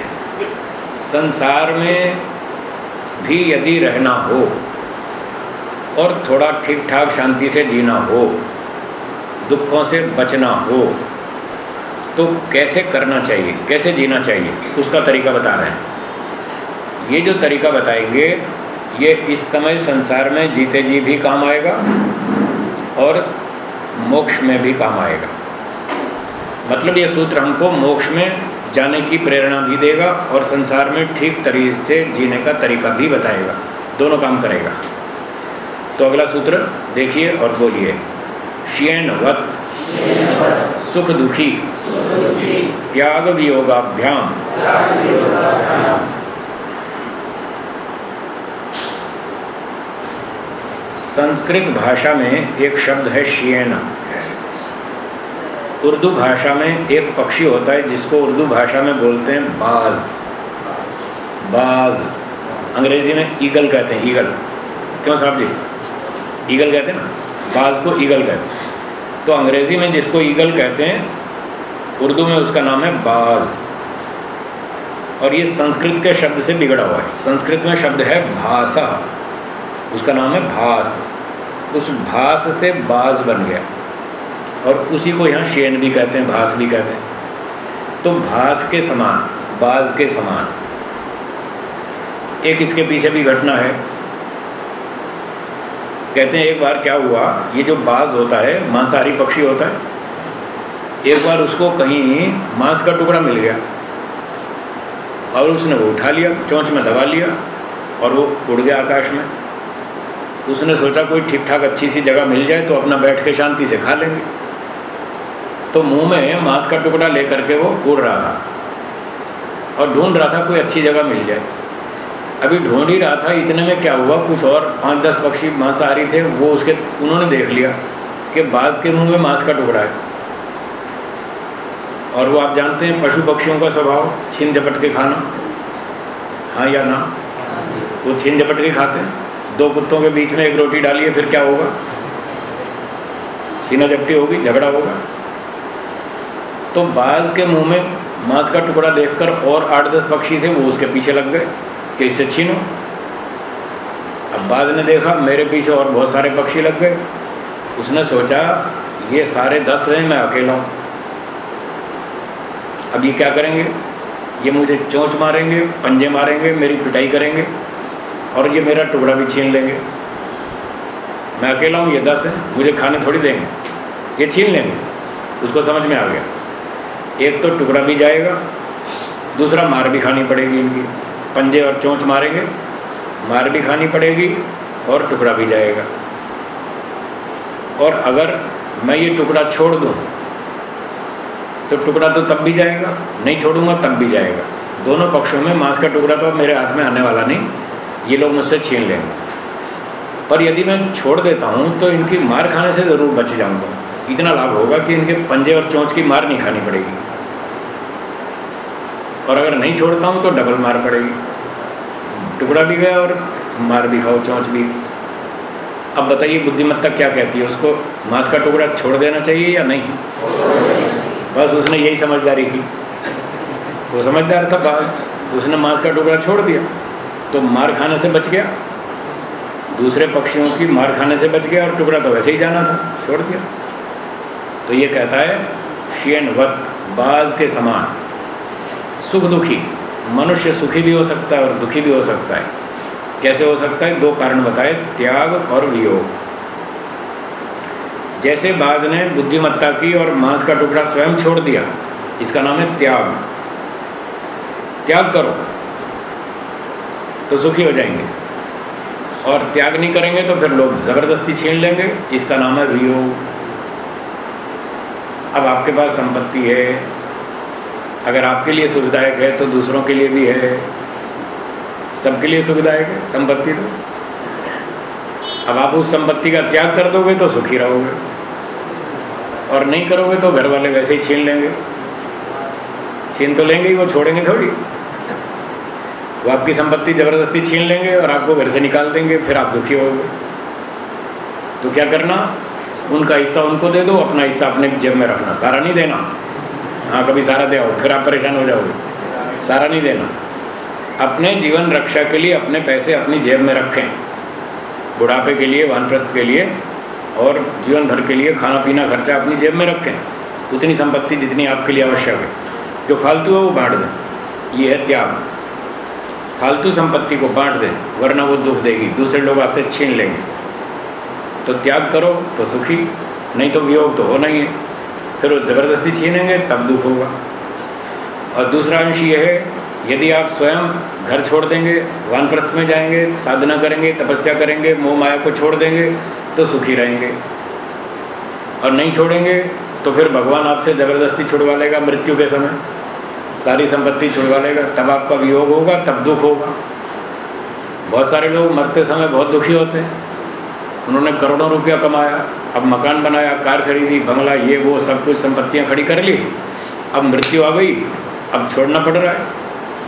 संसार में भी यदि रहना हो और थोड़ा ठीक ठाक शांति से जीना हो, दुखों से बचना हो तो कैसे करना चाहिए? कैसे जीना चाहिए? उसका तरीका बता रहे हैं। ये जो तरीका बताएँगे, ये इस समय संसार में जीते जी भी काम आएगा और मोक्ष में भी काम आएगा। मतलब ये सूत्र हमको मोक्ष में जाने की प्रेरणा भी देगा और संसार में ठीक तरीके से जीने का तरीका भी बताएगा। दोनों काम करेगा। तो अगला सूत्र देखिए और बोलिए। शियन वत, सुख दुखी, त्याग वियोगाभ्याम। संस्कृत भाषा में एक शब्द है शियन उर्दू भाषा में एक पक्षी होता है जिसको उर्दू भाषा में बोलते हैं बाज। बाज। अंग्रेज़ी में ईगल कहते हैं, ईगल। क्यों साहब जी? ईगल कहते हैं ना? बाज को ईगल कहते हैं। तो अंग्रेज़ी में जिसको ईगल कहते हैं, उर्दू में उसका नाम है बाज। और ये संस्कृत के शब्द से बिगड़ा हुआ है। संस्कृत में शब्द है भाषा। उसका नाम है भास। उस भास से बाज बन गया। और उसी को यहाँ शेन भी कहते हैं, भास भी कहते हैं। तो भास के समान, बाज के समान। एक इसके पीछे भी घटना है। कहते हैं, एक बार क्या हुआ? ये जो बाज होता है, मांसाहारी पक्षी होता है, एक बार उसको कहीं मांस का टुकड़ा मिल गया और उसने वो उठा लिया, चोंच में दबा लिया और वो उड़ गया आकाश में। उसने सोचा, कोई ठीक ठाक अच्छी सी जगह मिल जाए तो अपना बैठ के शांति से खा लेंगे। तो मुँह में मांस का टुकड़ा लेकर के वो उड़ रहा था और ढूंढ रहा था, कोई अच्छी जगह मिल जाए। अभी ढूंढ ही रहा था, इतने में क्या हुआ? कुछ और पाँच दस पक्षी मांसाहारी थे, वो उसके, उन्होंने देख लिया कि बाज के मुँह में मांस का टुकड़ा है। और वो आप जानते हैं, पशु पक्षियों का स्वभाव, छीन झपट के खाना। हाँ या ना? वो छीन झपट के खाते हैं। दो कुत्तों के बीच में एक रोटी डालिए, फिर क्या होगा? छीना झपटी होगी, झगड़ा होगा। तो बाज के मुँह में मांस का टुकड़ा देखकर और आठ दस पक्षी थे, वो उसके पीछे लग गए। कि इसे छीनो। अब बाद ने देखा, मेरे पीछे और बहुत सारे पक्षी लग गए। उसने सोचा, ये सारे दस हैं, मैं अकेला हूँ। अब ये क्या करेंगे? ये मुझे चोंच मारेंगे, पंजे मारेंगे, मेरी पिटाई करेंगे, और ये मेरा टुकड़ा भी छीन लेंगे। मैं अकेला हूँ, ये दस हैं, मुझे खाने थोड़ी देंगे। ये छीन लेंगे, उसको समझ में आ गया। एक तो टुकड़ा भी जाएगा, दूसरा मार भी खानी पड़ेगी इनकी। पंजे और चोंच मारेंगे, मार भी खानी पड़ेगी और टुकड़ा भी जाएगा। और अगर मैं ये टुकड़ा छोड़ दूँ तो टुकड़ा तो तब भी जाएगा, नहीं छोड़ूँगा तब भी जाएगा। दोनों पक्षों में मांस का टुकड़ा तो मेरे हाथ में आने वाला नहीं, ये लोग मुझसे छीन लेंगे। पर यदि मैं छोड़ देता हूँ तो इनकी मार खाने से ज़रूर बच जाऊँगा। इतना लाभ होगा कि इनके पंजे और चोंच की मार नहीं खानी पड़ेगी। और अगर नहीं छोड़ता हूँ तो डबल मार पड़ेगी। टुकड़ा भी गया और मार भी खाओ, चोंच भी। अब बताइए, बुद्धिमत्ता क्या कहती है? उसको मांस का टुकड़ा छोड़ देना चाहिए या नहीं? बस उसने यही समझदारी की। वो समझदार था, बस। उसने मांस का टुकड़ा छोड़ दिया तो मार खाने से बच गया। दूसरे पक्षियों की मार खाने से बच गया और टुकड़ा तो वैसे ही जाना था, छोड़ दिया। तो ये कहता है शेन वत बाज के समान। सुख दुखी मनुष्य सुखी भी हो सकता है और दुखी भी हो सकता है। कैसे हो सकता है? दो कारण बताए, त्याग और वियोग। जैसे बाज ने बुद्धिमत्ता की और मांस का टुकड़ा स्वयं छोड़ दिया, इसका नाम है त्याग। त्याग करो तो सुखी हो जाएँगे। और त्याग नहीं करेंगे तो फिर लोग ज़बरदस्ती छीन लेंगे, इसका नाम है वियोग। अब आपके पास संपत्ति है अगर आपके लिए सुविधायक है तो दूसरों के लिए भी है। सबके लिए सुविधायक है, संपत्ति तो। अब आप उस संपत्ति का त्याग कर दोगे तो सुखी रहोगे। और नहीं करोगे तो घर वाले वैसे ही छीन लेंगे। छीन तो लेंगे ही, वो छोड़ेंगे थोड़ी। वो आपकी संपत्ति ज़बरदस्ती छीन लेंगे और आपको घर से निकाल देंगे, फिर आप दुखी होगे। तो क्या करना? उनका हिस्सा उनको दे दो, अपना हिस्सा अपने जेब में रखना। सारा नहीं देना। हाँ कभी सारा दे आओ, फिर आप परेशान हो जाओगे। सारा नहीं देना। अपने जीवन रक्षा के लिए अपने पैसे अपनी जेब में रखें। बुढ़ापे के लिए, वानप्रस्थ के लिए, और जीवन भर के लिए खाना पीना खर्चा अपनी जेब में रखें। उतनी संपत्ति जितनी आपके लिए आवश्यक है। जो फालतू है, वो बांट दें। ये है त्याग। फालतू संपत्ति को बांट दें, वरना वो दुख देगी। दूसरे लोग आपसे छीन लेंगे। तो त्याग करो तो सुखी, नहीं तो वियोग तो होना ही है। फिर वो ज़बरदस्ती छीनेंगे, तब दुख होगा। और दूसरा अंश ये है, यदि आप स्वयं घर छोड़ देंगे, वानप्रस्थ में जाएँगे, साधना करेंगे, तपस्या करेंगे, मोह माया को छोड़ देंगे तो सुखी रहेंगे। और नहीं छोड़ेंगे तो फिर भगवान आपसे ज़बरदस्ती छुड़वा लेगा मृत्यु के समय। सारी संपत्ति छुड़वा लेगा, तब आपका वियोग होगा, तब दुख होगा। बहुत सारे लोग मरते समय बहुत दुखी होते हैं। उन्होंने करोड़ों रुपया कमाया, अब मकान बनाया, कार खरीदी, बंगला, ये, वो, सब कुछ संपत्तियाँ खड़ी कर ली। अब मृत्यु आ गई, अब छोड़ना पड़ रहा है।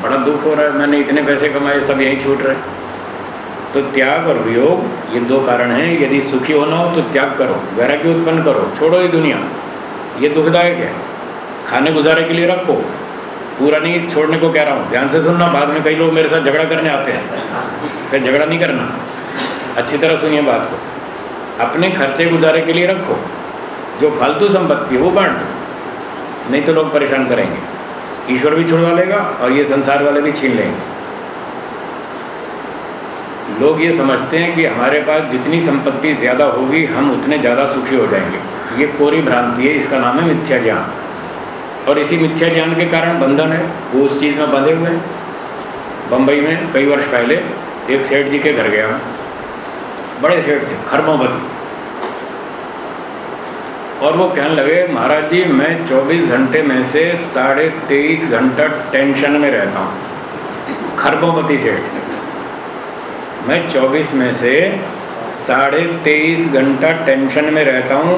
बड़ा दुख हो रहा है, मैंने इतने पैसे कमाए, सब यहीं छूट रहे तो त्याग और वियोग, ये दो कारण हैं, यदि सुखी होना हो तो त्याग करो, वैराग्य उत्पन्न करो, छोड़ो ये दुनिया। ये दुखदायक है। खाने गुजारे के लिए रखो। पूरा नहीं, छोड़ने को कह रहा हूँ। ध्यान से सुनना, बाद में कई लोग मेरे साथ झगड़ा करने आते हैं। फिर झगड़ा नहीं करना। अच्छी तरह सुनिए बात को। अपने खर्चे गुजारे के लिए रखो। जो फालतू संपत्ति है, वो बांट नहीं तो लोग परेशान करेंगे। ईश्वर भी छुड़वा लेगा और ये संसार वाले भी छीन लेंगे। लोग ये समझते हैं कि हमारे पास जितनी संपत्ति ज़्यादा होगी, हम उतने ज़्यादा सुखी हो जाएँगे। ये कोरी भ्रांति है, इसका नाम है मिथ्या ज्ञान। और इसी मिथ्या ज्ञान के कारण बंधन है, वो उस चीज़ में बंधे हुए हैं। बम्बई में कई वर्ष पहले एक सेठ जी के घर गया। बड़े सेठ थे खरमोवती और वो कहने लगे, महाराज जी, मैं 24 घंटे में से साढ़े तेईस घंटा टेंशन में रहता हूँ। खरबोवती सेठ मैं 24 में से साढ़े तेईस घंटा टेंशन में रहता हूँ।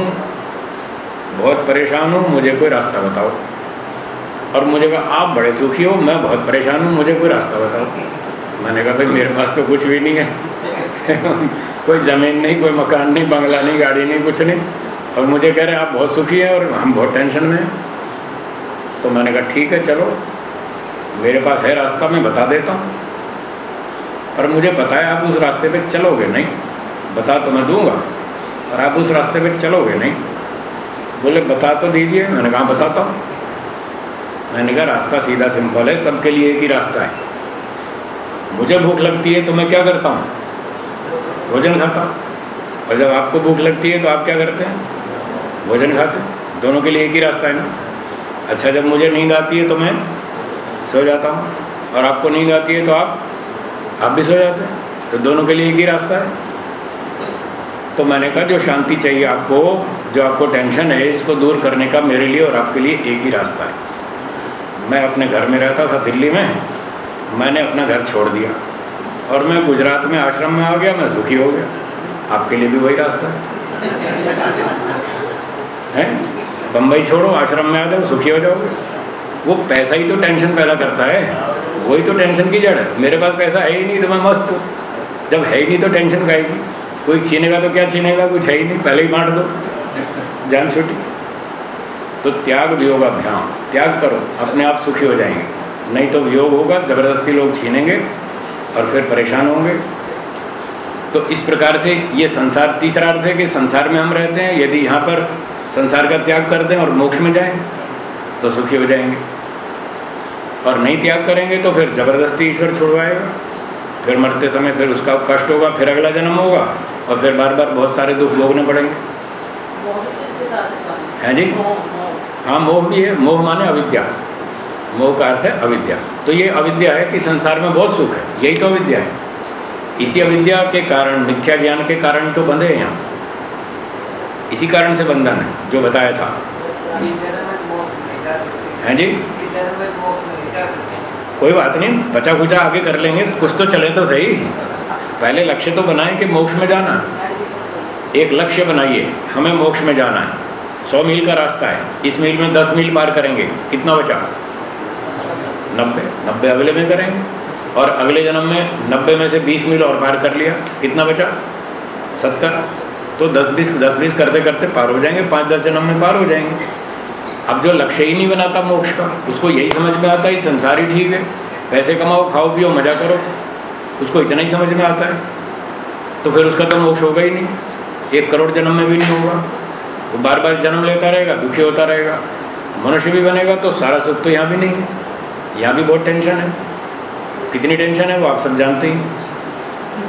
बहुत परेशान हूँ, मुझे कोई रास्ता बताओ। और मुझे कहा, आप बड़े सुखी हो, मैं बहुत परेशान हूँ, मुझे कोई रास्ता बताओ। मैंने कहा, भाई, मेरे पास तो कुछ भी नहीं है। कोई ज़मीन नहीं, कोई मकान नहीं, बंगला नहीं, गाड़ी नहीं, कुछ नहीं। और मुझे कह रहे हैं आप बहुत सुखी हैं और हम बहुत टेंशन में हैं। तो मैंने कहा, ठीक है, चलो। मेरे पास है रास्ता, मैं बता देता हूँ। पर मुझे पता है आप उस रास्ते पे चलोगे नहीं? बता तो मैं दूँगा और आप उस रास्ते पे चलोगे नहीं? बोले, बता तो दीजिए। मैंने कहा बताता हूँ। मैंने कहा, रास्ता सीधा सिंपल है, सबके लिए एक ही रास्ता है। मुझे भूख लगती है तो मैं क्या करता हूँ? भोजन खाता। और जब आपको भूख लगती है तो आप क्या करते हैं? भोजन खाते दोनों के लिए एक ही रास्ता है ना? अच्छा जब मुझे नींद आती है तो मैं सो जाता हूँ। और आपको नींद आती है तो आप आप भी सो जाते हैं। तो दोनों के लिए एक ही रास्ता है। तो मैंने कहा, जो शांति चाहिए आपको, जो आपको टेंशन है, इसको दूर करने का मेरे लिए और आपके लिए एक ही रास्ता है। मैं अपने घर में रहता था दिल्ली में। मैंने अपना घर छोड़ दिया। और मैं गुजरात में आश्रम में आ गया, मैं सुखी हो गया। आपके लिए भी वही रास्ता। है? हैं बम्बई छोड़ो, आश्रम में आ जाओ, सुखी हो जाओगे। वो पैसा ही तो टेंशन पैदा करता है। वही तो टेंशन की जड़ है। मेरे पास पैसा है ही नहीं तो मैं मस्त हूँ। जब है ही नहीं तो टेंशन खाएगी। कोई छीनेगा तो क्या छीनेगा? कुछ है ही नहीं। पहले ही बांट दो। जान छुट्टी तो त्याग वियोग अभ्याम त्याग करो। अपने आप सुखी हो जाएँगे। नहीं तो वियोग होगा, ज़बरदस्ती लोग छीनेंगे। और फिर परेशान होंगे। तो इस प्रकार से ये संसार तीसरा अर्थ है कि संसार में हम रहते हैं यदि यहाँ पर संसार का त्याग कर दें और मोक्ष में जाएँ तो सुखी हो जाएँगे। और नहीं त्याग करेंगे तो फिर ज़बरदस्ती ईश्वर छुड़वाएगा। फिर मरते समय फिर उसका कष्ट होगा फिर अगला जन्म होगा और फिर बार बार बहुत सारे दुख भोगने पड़ेंगे। हैं जी? हाँ मोह भी है मोह माने अविद्या। मोह का अर्थ है अविद्या। तो ये अविद्या है कि संसार में बहुत सुख है। यही तो अविद्या है। इसी अविद्या के कारण, मिथ्या ज्ञान के कारण तो बंधे हैं यहाँ। इसी कारण से बंधन है, जो बताया था। हैं जी? कोई बात नहीं बचा खुचा आगे कर लेंगे, कुछ तो चले तो सही। पहले लक्ष्य तो बनाए कि मोक्ष में जाना। एक लक्ष्य बनाइए, हमें मोक्ष में जाना है। सौ मील का रास्ता है, इस मील में दस मील पार करेंगे, कितना बचा? नब्बे। नब्बे अगले में करेंगे। और अगले जन्म में नब्बे में से बीस मील और पार कर लिया। कितना बचा? सत्तर। तो दस बीस दस बीस करते करते पार हो जाएँगे। पाँच, दस जन्म में पार हो जाएँगे। अब जो लक्ष्य ही नहीं बनाता मोक्ष का, उसको यही समझ में आता है, संसार ही ठीक है। पैसे कमाओ, खाओ, पियो, मज़ा करो। उसको इतना ही समझ में आता है। तो फिर उसका तो मोक्ष होगा ही नहीं। एक करोड़ जन्म में भी नहीं होगा। वो बार बार जन्म लेता रहेगा, दुखी होता रहेगा। मनुष्य भी बनेगा तो सारा सुख तो यहाँ भी नहीं है। यहाँ भी बहुत टेंशन है। कितनी टेंशन है, वो आप सब जानते ही।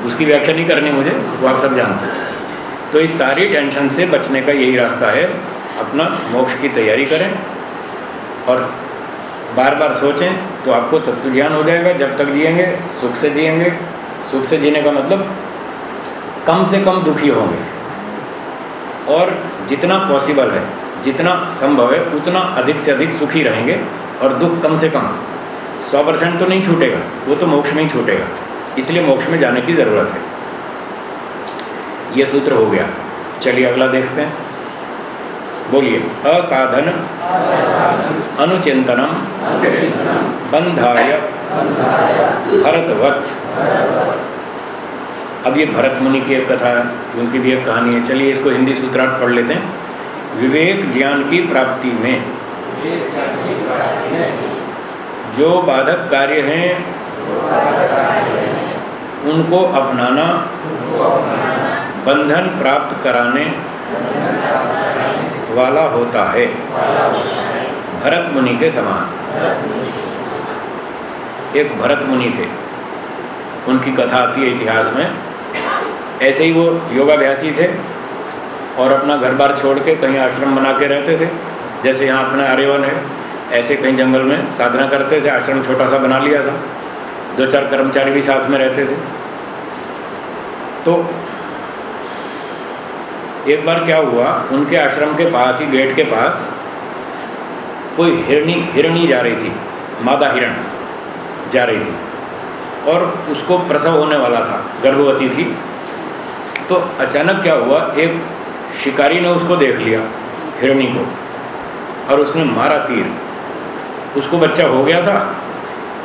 उसकी व्याख्या नहीं करनी मुझे, वो आप सब जानते हैं। तो इस सारी टेंशन से बचने का यही रास्ता है, अपना मोक्ष की तैयारी करें और बार बार सोचें तो आपको तत्व ज्ञान हो जाएगा, जब तक जिएँगे, सुख से जिएँगे। सुख से जीने का मतलब कम से कम दुखी होंगे। और जितना पॉसिबल है, जितना संभव है, उतना अधिक से अधिक सुखी रहेंगे और दुख कम से कम। सौ परसेंट तो नहीं छूटेगा, वो तो मोक्ष में ही छूटेगा। इसलिए मोक्ष में जाने की ज़रूरत है। ये सूत्र हो गया। चलिए अगला देखते हैं। बोलिए, असाधन अनुचिंतनम बंधाय भरतवत। अब ये भरत मुनि की एक कथा है, उनकी भी एक कहानी है। चलिए इसको हिंदी सूत्रार्थ पढ़ लेते हैं। विवेक ज्ञान की प्राप्ति में जो बाधक कार्य हैं, उनको अपनाना, बंधन प्राप्त कराने वाला होता है। भरत मुनि के समान। एक भरत मुनि थे। उनकी कथा आती है इतिहास में। ऐसे ही वो योगाभ्यासी थे और अपना घर बार छोड़ के कहीं आश्रम बना के रहते थे। जैसे यहाँ अपना आर्यवन है। ऐसे कहीं जंगल में साधना करते थे, आश्रम छोटा सा बना लिया था, दो चार कर्मचारी भी साथ में रहते थे। तो एक बार क्या हुआ, उनके आश्रम के पास ही, गेट के पास कोई हिरणी हिरणी जा रही थी, मादा हिरण जा रही थी। और उसको प्रसव होने वाला था, गर्भवती थी। तो अचानक क्या हुआ, एक शिकारी ने उसको देख लिया, हिरणी को, और उसने मारा तीर। उसको बच्चा हो गया था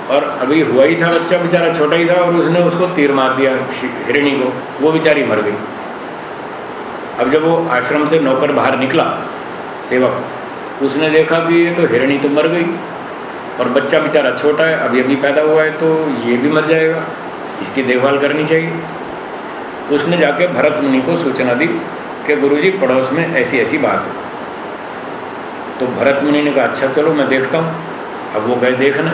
और अभी हुआ ही था बच्चा, बेचारा छोटा ही था और उसने उसको तीर मार दिया हिरणी को। वो बेचारी मर गई। अब जब वो आश्रम से नौकर बाहर निकला, सेवक, उसने देखा कि ये तो हिरणी तो मर गई और बच्चा बेचारा छोटा है, अभी अभी पैदा हुआ है तो ये भी मर जाएगा। इसकी देखभाल करनी चाहिए। उसने जाके भरत मुनि को सूचना दी कि गुरुजी, पड़ोस में ऐसी ऐसी बात है। तो भरत मुनि ने कहा अच्छा चलो, मैं देखता हूँ। अब वो गए देखना।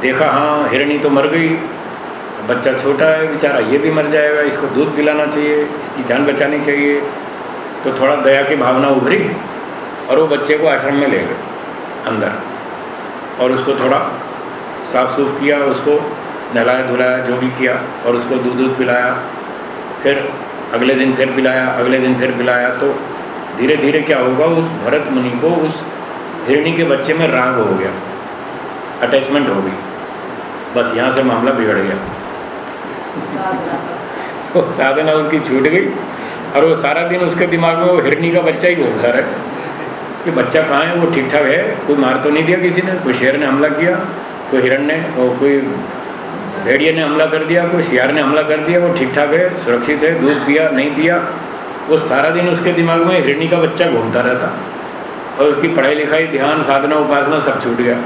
देखा हाँ हिरणी तो मर गई। बच्चा छोटा है, बेचारा ये भी मर जाएगा, इसको दूध पिलाना चाहिए, इसकी जान बचानी चाहिए। तो थोड़ा दया की भावना उभरी और वो बच्चे को आश्रम में ले गए, अंदर। और उसको थोड़ा साफ़ सूफ किया, उसको नहलाया धुलाया, जो भी किया, और उसको दूध दूध पिलाया। फिर अगले दिन फिर पिलाया, अगले दिन फिर पिलाया। तो धीरे धीरे क्या होगा, उस भरत मुनि को उस हिरणी के बच्चे में राग हो गया अटैचमेंट हो गई। बस यहाँ से मामला बिगड़ गया। तो साधना उसकी छूट गई और वो सारा दिन उसके दिमाग में वो हिरणी का बच्चा ही घूमता रहे। कि बच्चा कहाँ है? वो ठीक ठाक है, कोई मार तो नहीं दिया किसी ने? कोई शेर ने हमला किया? कोई हिरण ने? और कोई भेड़िए ने हमला कर दिया? कोई सियार ने हमला कर दिया? वो ठीक ठाक है, सुरक्षित है, दूध पिया, नहीं पिया? वो सारा दिन उसके दिमाग में हिरणी का बच्चा घूमता रहता। और उसकी पढ़ाई लिखाई, ध्यान, साधना, उपासना सब छूट गया।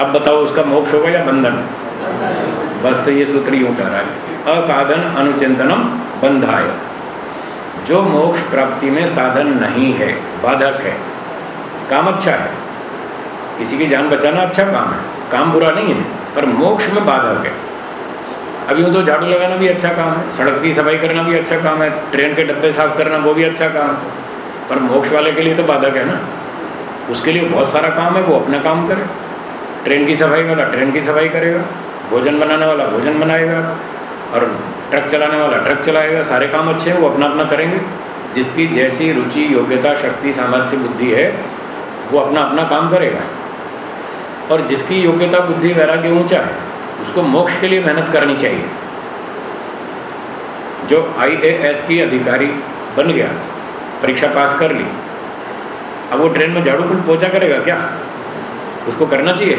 अब बताओ उसका मोक्ष होगा या बंधन? बस तो ये सूत्र यूँ कह रहा है, असाधन अनुचिंतनम बंधाय। जो मोक्ष प्राप्ति में साधन नहीं है, बाधक है, काम अच्छा है। किसी की जान बचाना अच्छा काम है, काम बुरा नहीं है, पर मोक्ष में बाधक है। अब यूँ तो झाड़ू लगाना भी अच्छा काम है, सड़क की सफ़ाई करना भी अच्छा काम है, ट्रेन के डब्बे साफ़ करना वो भी अच्छा काम है। पर मोक्ष वाले के लिए तो बाधक है ना। उसके लिए बहुत सारा काम है, वो अपना काम करे। ट्रेन की सफ़ाई वाला ट्रेन की सफ़ाई करेगा, भोजन बनाने वाला भोजन बनाएगा, और ट्रक चलाने वाला ट्रक चलाएगा, सारे काम अच्छे हैं, वो अपना अपना करेंगे। जिसकी जैसी रुचि, योग्यता, शक्ति, सामर्थ्य, बुद्धि है, वो अपना अपना काम करेगा। और जिसकी योग्यता, बुद्धि, वैराग्य ऊँचा है, उसको मोक्ष के लिए मेहनत करनी चाहिए। जो आईएएस की अधिकारी बन गया परीक्षा पास कर ली। अब वो ट्रेन में झाड़ू पोछा करेगा क्या? उसको करना चाहिए?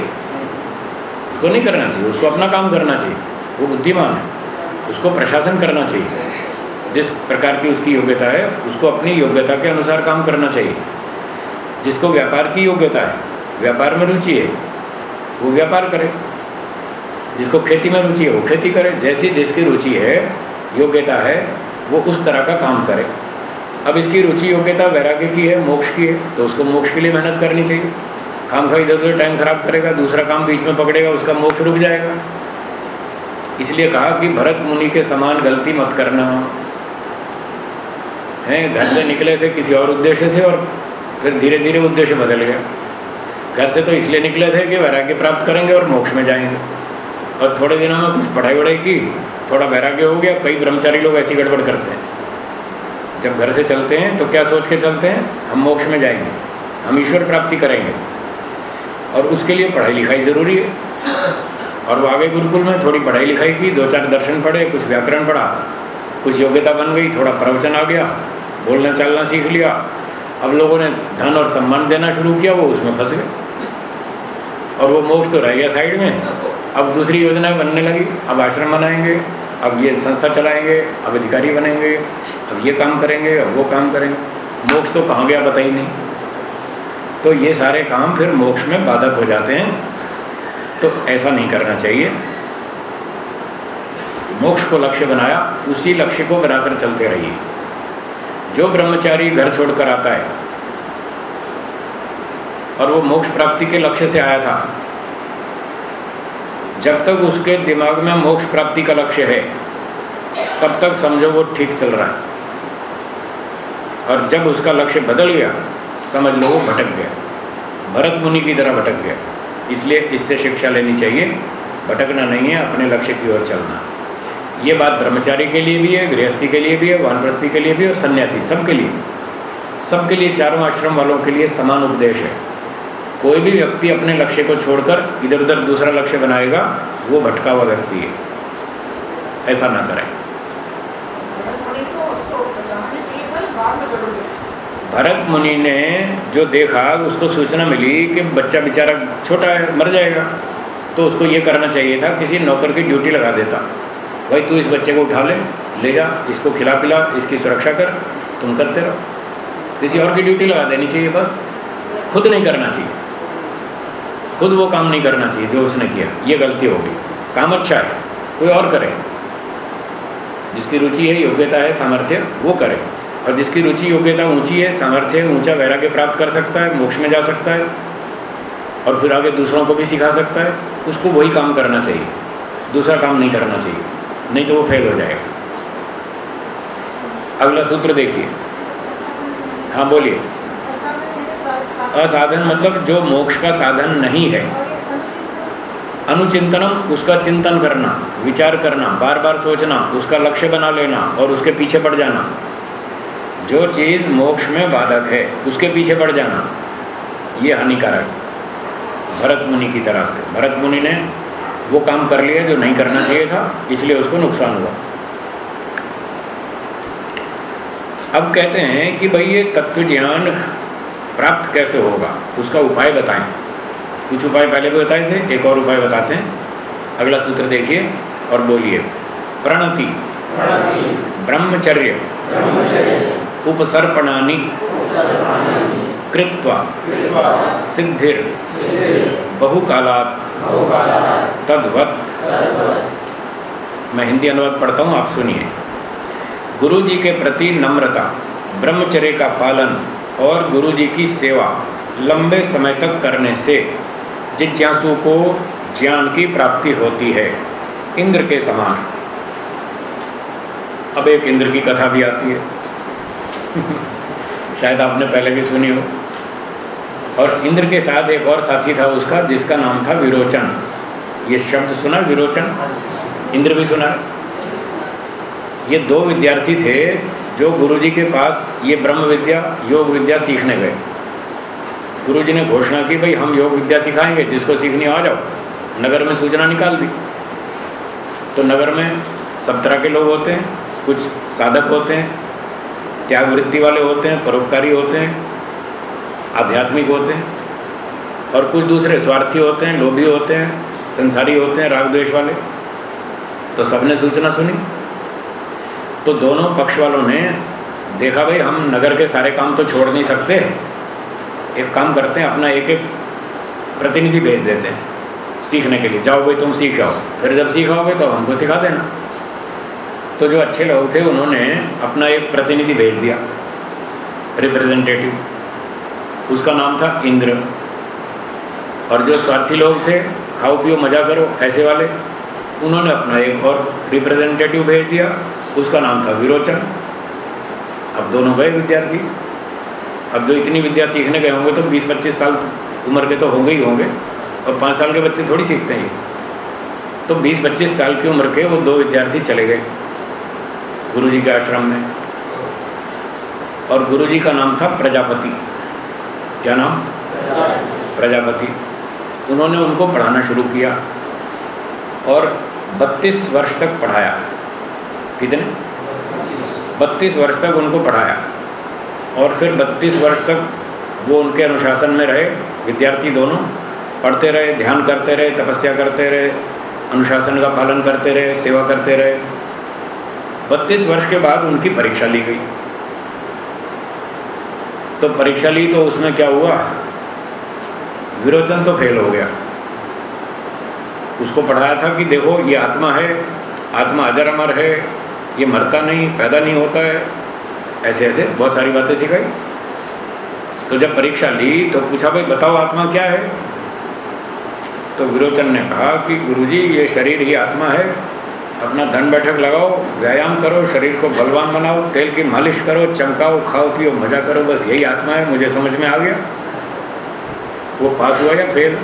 उसको नहीं करना चाहिए, उसको अपना काम करना चाहिए। वो बुद्धिमान है, उसको प्रशासन करना चाहिए। जिस प्रकार की उसकी योग्यता है, उसको अपनी योग्यता के अनुसार काम करना चाहिए। जिसको व्यापार की योग्यता है, व्यापार में रुचि है, वो व्यापार करे। जिसको खेती में रुचि है, वो खेती करे। जैसी जिसकी रुचि है, योग्यता है, वो उस तरह का काम करे। अब इसकी रुचि योग्यता वैराग्य की है, मोक्ष की है तो उसको मोक्ष के लिए मेहनत करनी चाहिए। काम खा इधर उधर, टाइम खराब करेगा, दूसरा काम बीच में पकड़ेगा, उसका मोक्ष रुक जाएगा। इसलिए कहा कि भरत मुनि के समान गलती मत करना। है, घर से निकले थे किसी और उद्देश्य से और फिर धीरे धीरे उद्देश्य बदल गया। घर से तो इसलिए निकले थे कि वैराग्य प्राप्त करेंगे और मोक्ष में जाएँगे। और थोड़े दिनों में कुछ पढ़ाई वढ़ाई की, थोड़ा वैराग्य हो गया, कई ब्रह्मचारी लोग ऐसी गड़बड़ करते हैं। जब घर से चलते हैं तो क्या सोच के चलते हैं? हम मोक्ष में जाएँगे। हम ईश्वर प्राप्ति करेंगे। और उसके लिए पढ़ाई लिखाई ज़रूरी है। और वो आगे गुरुकुल में थोड़ी पढ़ाई लिखाई की दो चार दर्शन पढ़े, कुछ व्याकरण पढ़ा। कुछ योग्यता बन गई, थोड़ा प्रवचन आ गया, बोलना चलना सीख लिया। अब लोगों ने धन और सम्मान देना शुरू किया, वो उसमें फंस गए। और वो मोक्ष तो रह गया साइड में। अब दूसरी योजनाएँ बनने लगी। अब आश्रम बनाएँगे, अब ये संस्था चलाएँगे, अब अधिकारी बनेंगे। अब ये काम करेंगे, अब वो काम करेंगे। मोक्ष तो कहाँ गया पता ही नहीं। तो ये सारे काम फिर मोक्ष में बाधक हो जाते हैं। तो ऐसा नहीं करना चाहिए। मोक्ष को लक्ष्य बनाया, उसी लक्ष्य को बनाकर चलते रहिए। जो ब्रह्मचारी घर छोड़कर आता है, और वो मोक्ष प्राप्ति के लक्ष्य से आया था, जब तक उसके दिमाग में मोक्ष प्राप्ति का लक्ष्य है, तब तक समझो वो ठीक चल रहा है। और जब उसका लक्ष्य बदल गया, समझ लो वो भटक गया। भरत मुनि की तरह भटक गया। इसलिए इससे शिक्षा लेनी चाहिए। भटकना नहीं है, अपने लक्ष्य की ओर चलना। ये बात ब्रह्मचारी के लिए भी है, गृहस्थी के लिए भी है, वानप्रस्थी के लिए भी और सन्यासी, सबके लिए। सबके लिए चारों आश्रम वालों के लिए समान उपदेश है। कोई भी व्यक्ति अपने लक्ष्य को छोड़कर इधर उधर दूसरा लक्ष्य बनाएगा, वो भटका हुआ व्यक्ति है। ऐसा ना करें। भरत मुनि ने जो देखा, उसको सूचना मिली कि बच्चा बेचारा छोटा है, मर जाएगा। तो उसको ये करना चाहिए था, किसी नौकर की ड्यूटी लगा देता। भाई, तू इस बच्चे को उठा ले ले जा, इसको खिला पिला, इसकी सुरक्षा कर, तुम करते रहो। किसी और की ड्यूटी लगा देनी चाहिए, बस। खुद नहीं करना चाहिए। खुद वो काम नहीं करना चाहिए, जो उसने किया। ये गलती होगी काम अच्छा है, कोई और करे। जिसकी रुचि है, योग्यता है, सामर्थ्य, वो करे। और जिसकी रुचि योग्यता ऊँची है, सामर्थ्य ऊँचा वैराग्य प्राप्त कर सकता है, मोक्ष में जा सकता है, और फिर आगे दूसरों को भी सिखा सकता है, उसको वही काम करना चाहिए। दूसरा काम नहीं करना चाहिए, नहीं तो वो फेल हो जाएगा। अगला सूत्र देखिए। हाँ बोलिए। असाधन मतलब जो मोक्ष का साधन नहीं है। अनुचिंतनम, उसका चिंतन करना, विचार करना बार बार सोचना, उसका लक्ष्य बना लेना, और उसके पीछे पड़ जाना। जो चीज़ मोक्ष में बाधक है उसके पीछे पड़ जाना। ये हानिकारक। भरत मुनि की तरह से। भरत मुनि ने वो काम कर लिया जो नहीं करना चाहिए था इसलिए उसको नुकसान हुआ। अब कहते हैं कि भाई ये तत्व ज्ञान प्राप्त कैसे होगा? उसका उपाय बताएँ। कुछ उपाय पहले भी बताए थे एक और उपाय बताते हैं। अगला सूत्र देखिए और बोलिए। प्रणति। ब्रह्मचर्य। उपसर्पणानि कृत्वा सिद्धिर बहुकालात तद्वत मैं हिंदी अनुवाद पढ़ता हूँ, आप सुनिए। गुरु जी के प्रति नम्रता, ब्रह्मचर्य का पालन और गुरु जी की सेवा लंबे समय तक करने से जिज्ञासु को ज्ञान की प्राप्ति होती है। इंद्र के समान। अब एक इंद्र की कथा भी आती है। शायद आपने पहले भी सुनी हो। और इंद्र के साथ एक और साथी था उसका जिसका नाम था विरोचन। ये शब्द सुना विरोचन? इंद्र भी सुना? ये दो विद्यार्थी थे जो गुरुजी के पास ये ब्रह्म विद्या योग विद्या सीखने गए। गुरुजी ने घोषणा की भाई हम योग विद्या सिखाएँगे जिसको सीखनी आ जाओ। नगर में सूचना निकाल दी। तो नगर में सब तरह के लोग होते हैं कुछ साधक होते हैं त्याग वृत्ति वाले होते हैं, परोपकारी होते हैं, आध्यात्मिक होते हैं, और कुछ दूसरे स्वार्थी होते हैं, लोभी होते हैं, संसारी होते हैं राग द्वेष वाले। तो सबने सूचना सुनी। तो दोनों पक्ष वालों ने देखा, भाई, हम नगर के सारे काम तो छोड़ नहीं सकते। एक काम करते हैं, अपना एक एक प्रतिनिधि भेज देते हैं, सीखने के लिए। जाओ भाई, तुम सीख जाओ फिर जब सीखाओगे तो हमको सिखा देना। तो जो अच्छे लोग थे, उन्होंने अपना एक प्रतिनिधि भेज दिया रिप्रेजेंटेटिव उसका नाम था इंद्र। और जो स्वार्थी लोग थे, खाओ पियो, मज़ा करो ऐसे वाले, उन्होंने अपना एक और रिप्रेजेंटेटिव भेज दिया। उसका नाम था विरोचन। अब दोनों गए विद्यार्थी। अब जो इतनी विद्या सीखने गए होंगे तो 20-25 साल उम्र के तो होंगे ही होंगे, और पाँच साल के बच्चे थोड़ी सीखते हैं। तो 20-25 साल की उम्र के वो दो विद्यार्थी चले गए। गुरु जी के आश्रम में। और गुरु जी का नाम था प्रजापति। क्या नाम? प्रजापति। उन्होंने उनको पढ़ाना शुरू किया और 32 वर्ष तक पढ़ाया। कितने? 32 वर्ष तक उनको पढ़ाया। और फिर 32 वर्ष तक वो उनके अनुशासन में रहे। विद्यार्थी दोनों पढ़ते रहे, ध्यान करते रहे, तपस्या करते रहे, अनुशासन का पालन करते रहे, सेवा करते रहे। बत्तीस वर्ष के बाद उनकी परीक्षा ली गई। तो परीक्षा ली तो उसमें क्या हुआ? विरोचन तो फेल हो गया। उसको पढ़ाया था कि देखो, ये आत्मा है, आत्मा अजर अमर है, ये मरता नहीं, पैदा नहीं होता है। ऐसे ऐसे बहुत सारी बातें सिखाई। तो जब परीक्षा ली तो पूछा, भाई, बताओ आत्मा क्या है? तो विरोचन ने कहा कि गुरुजी, ये शरीर ही आत्मा है। अपना धन बैठक लगाओ, व्यायाम करो, शरीर को बलवान बनाओ, तेल की मालिश करो, चमकाओ, खाओ, पियो, मज़ा करो, बस यही आत्मा है, मुझे समझ में आ गया। वो पास हुआ या फेल?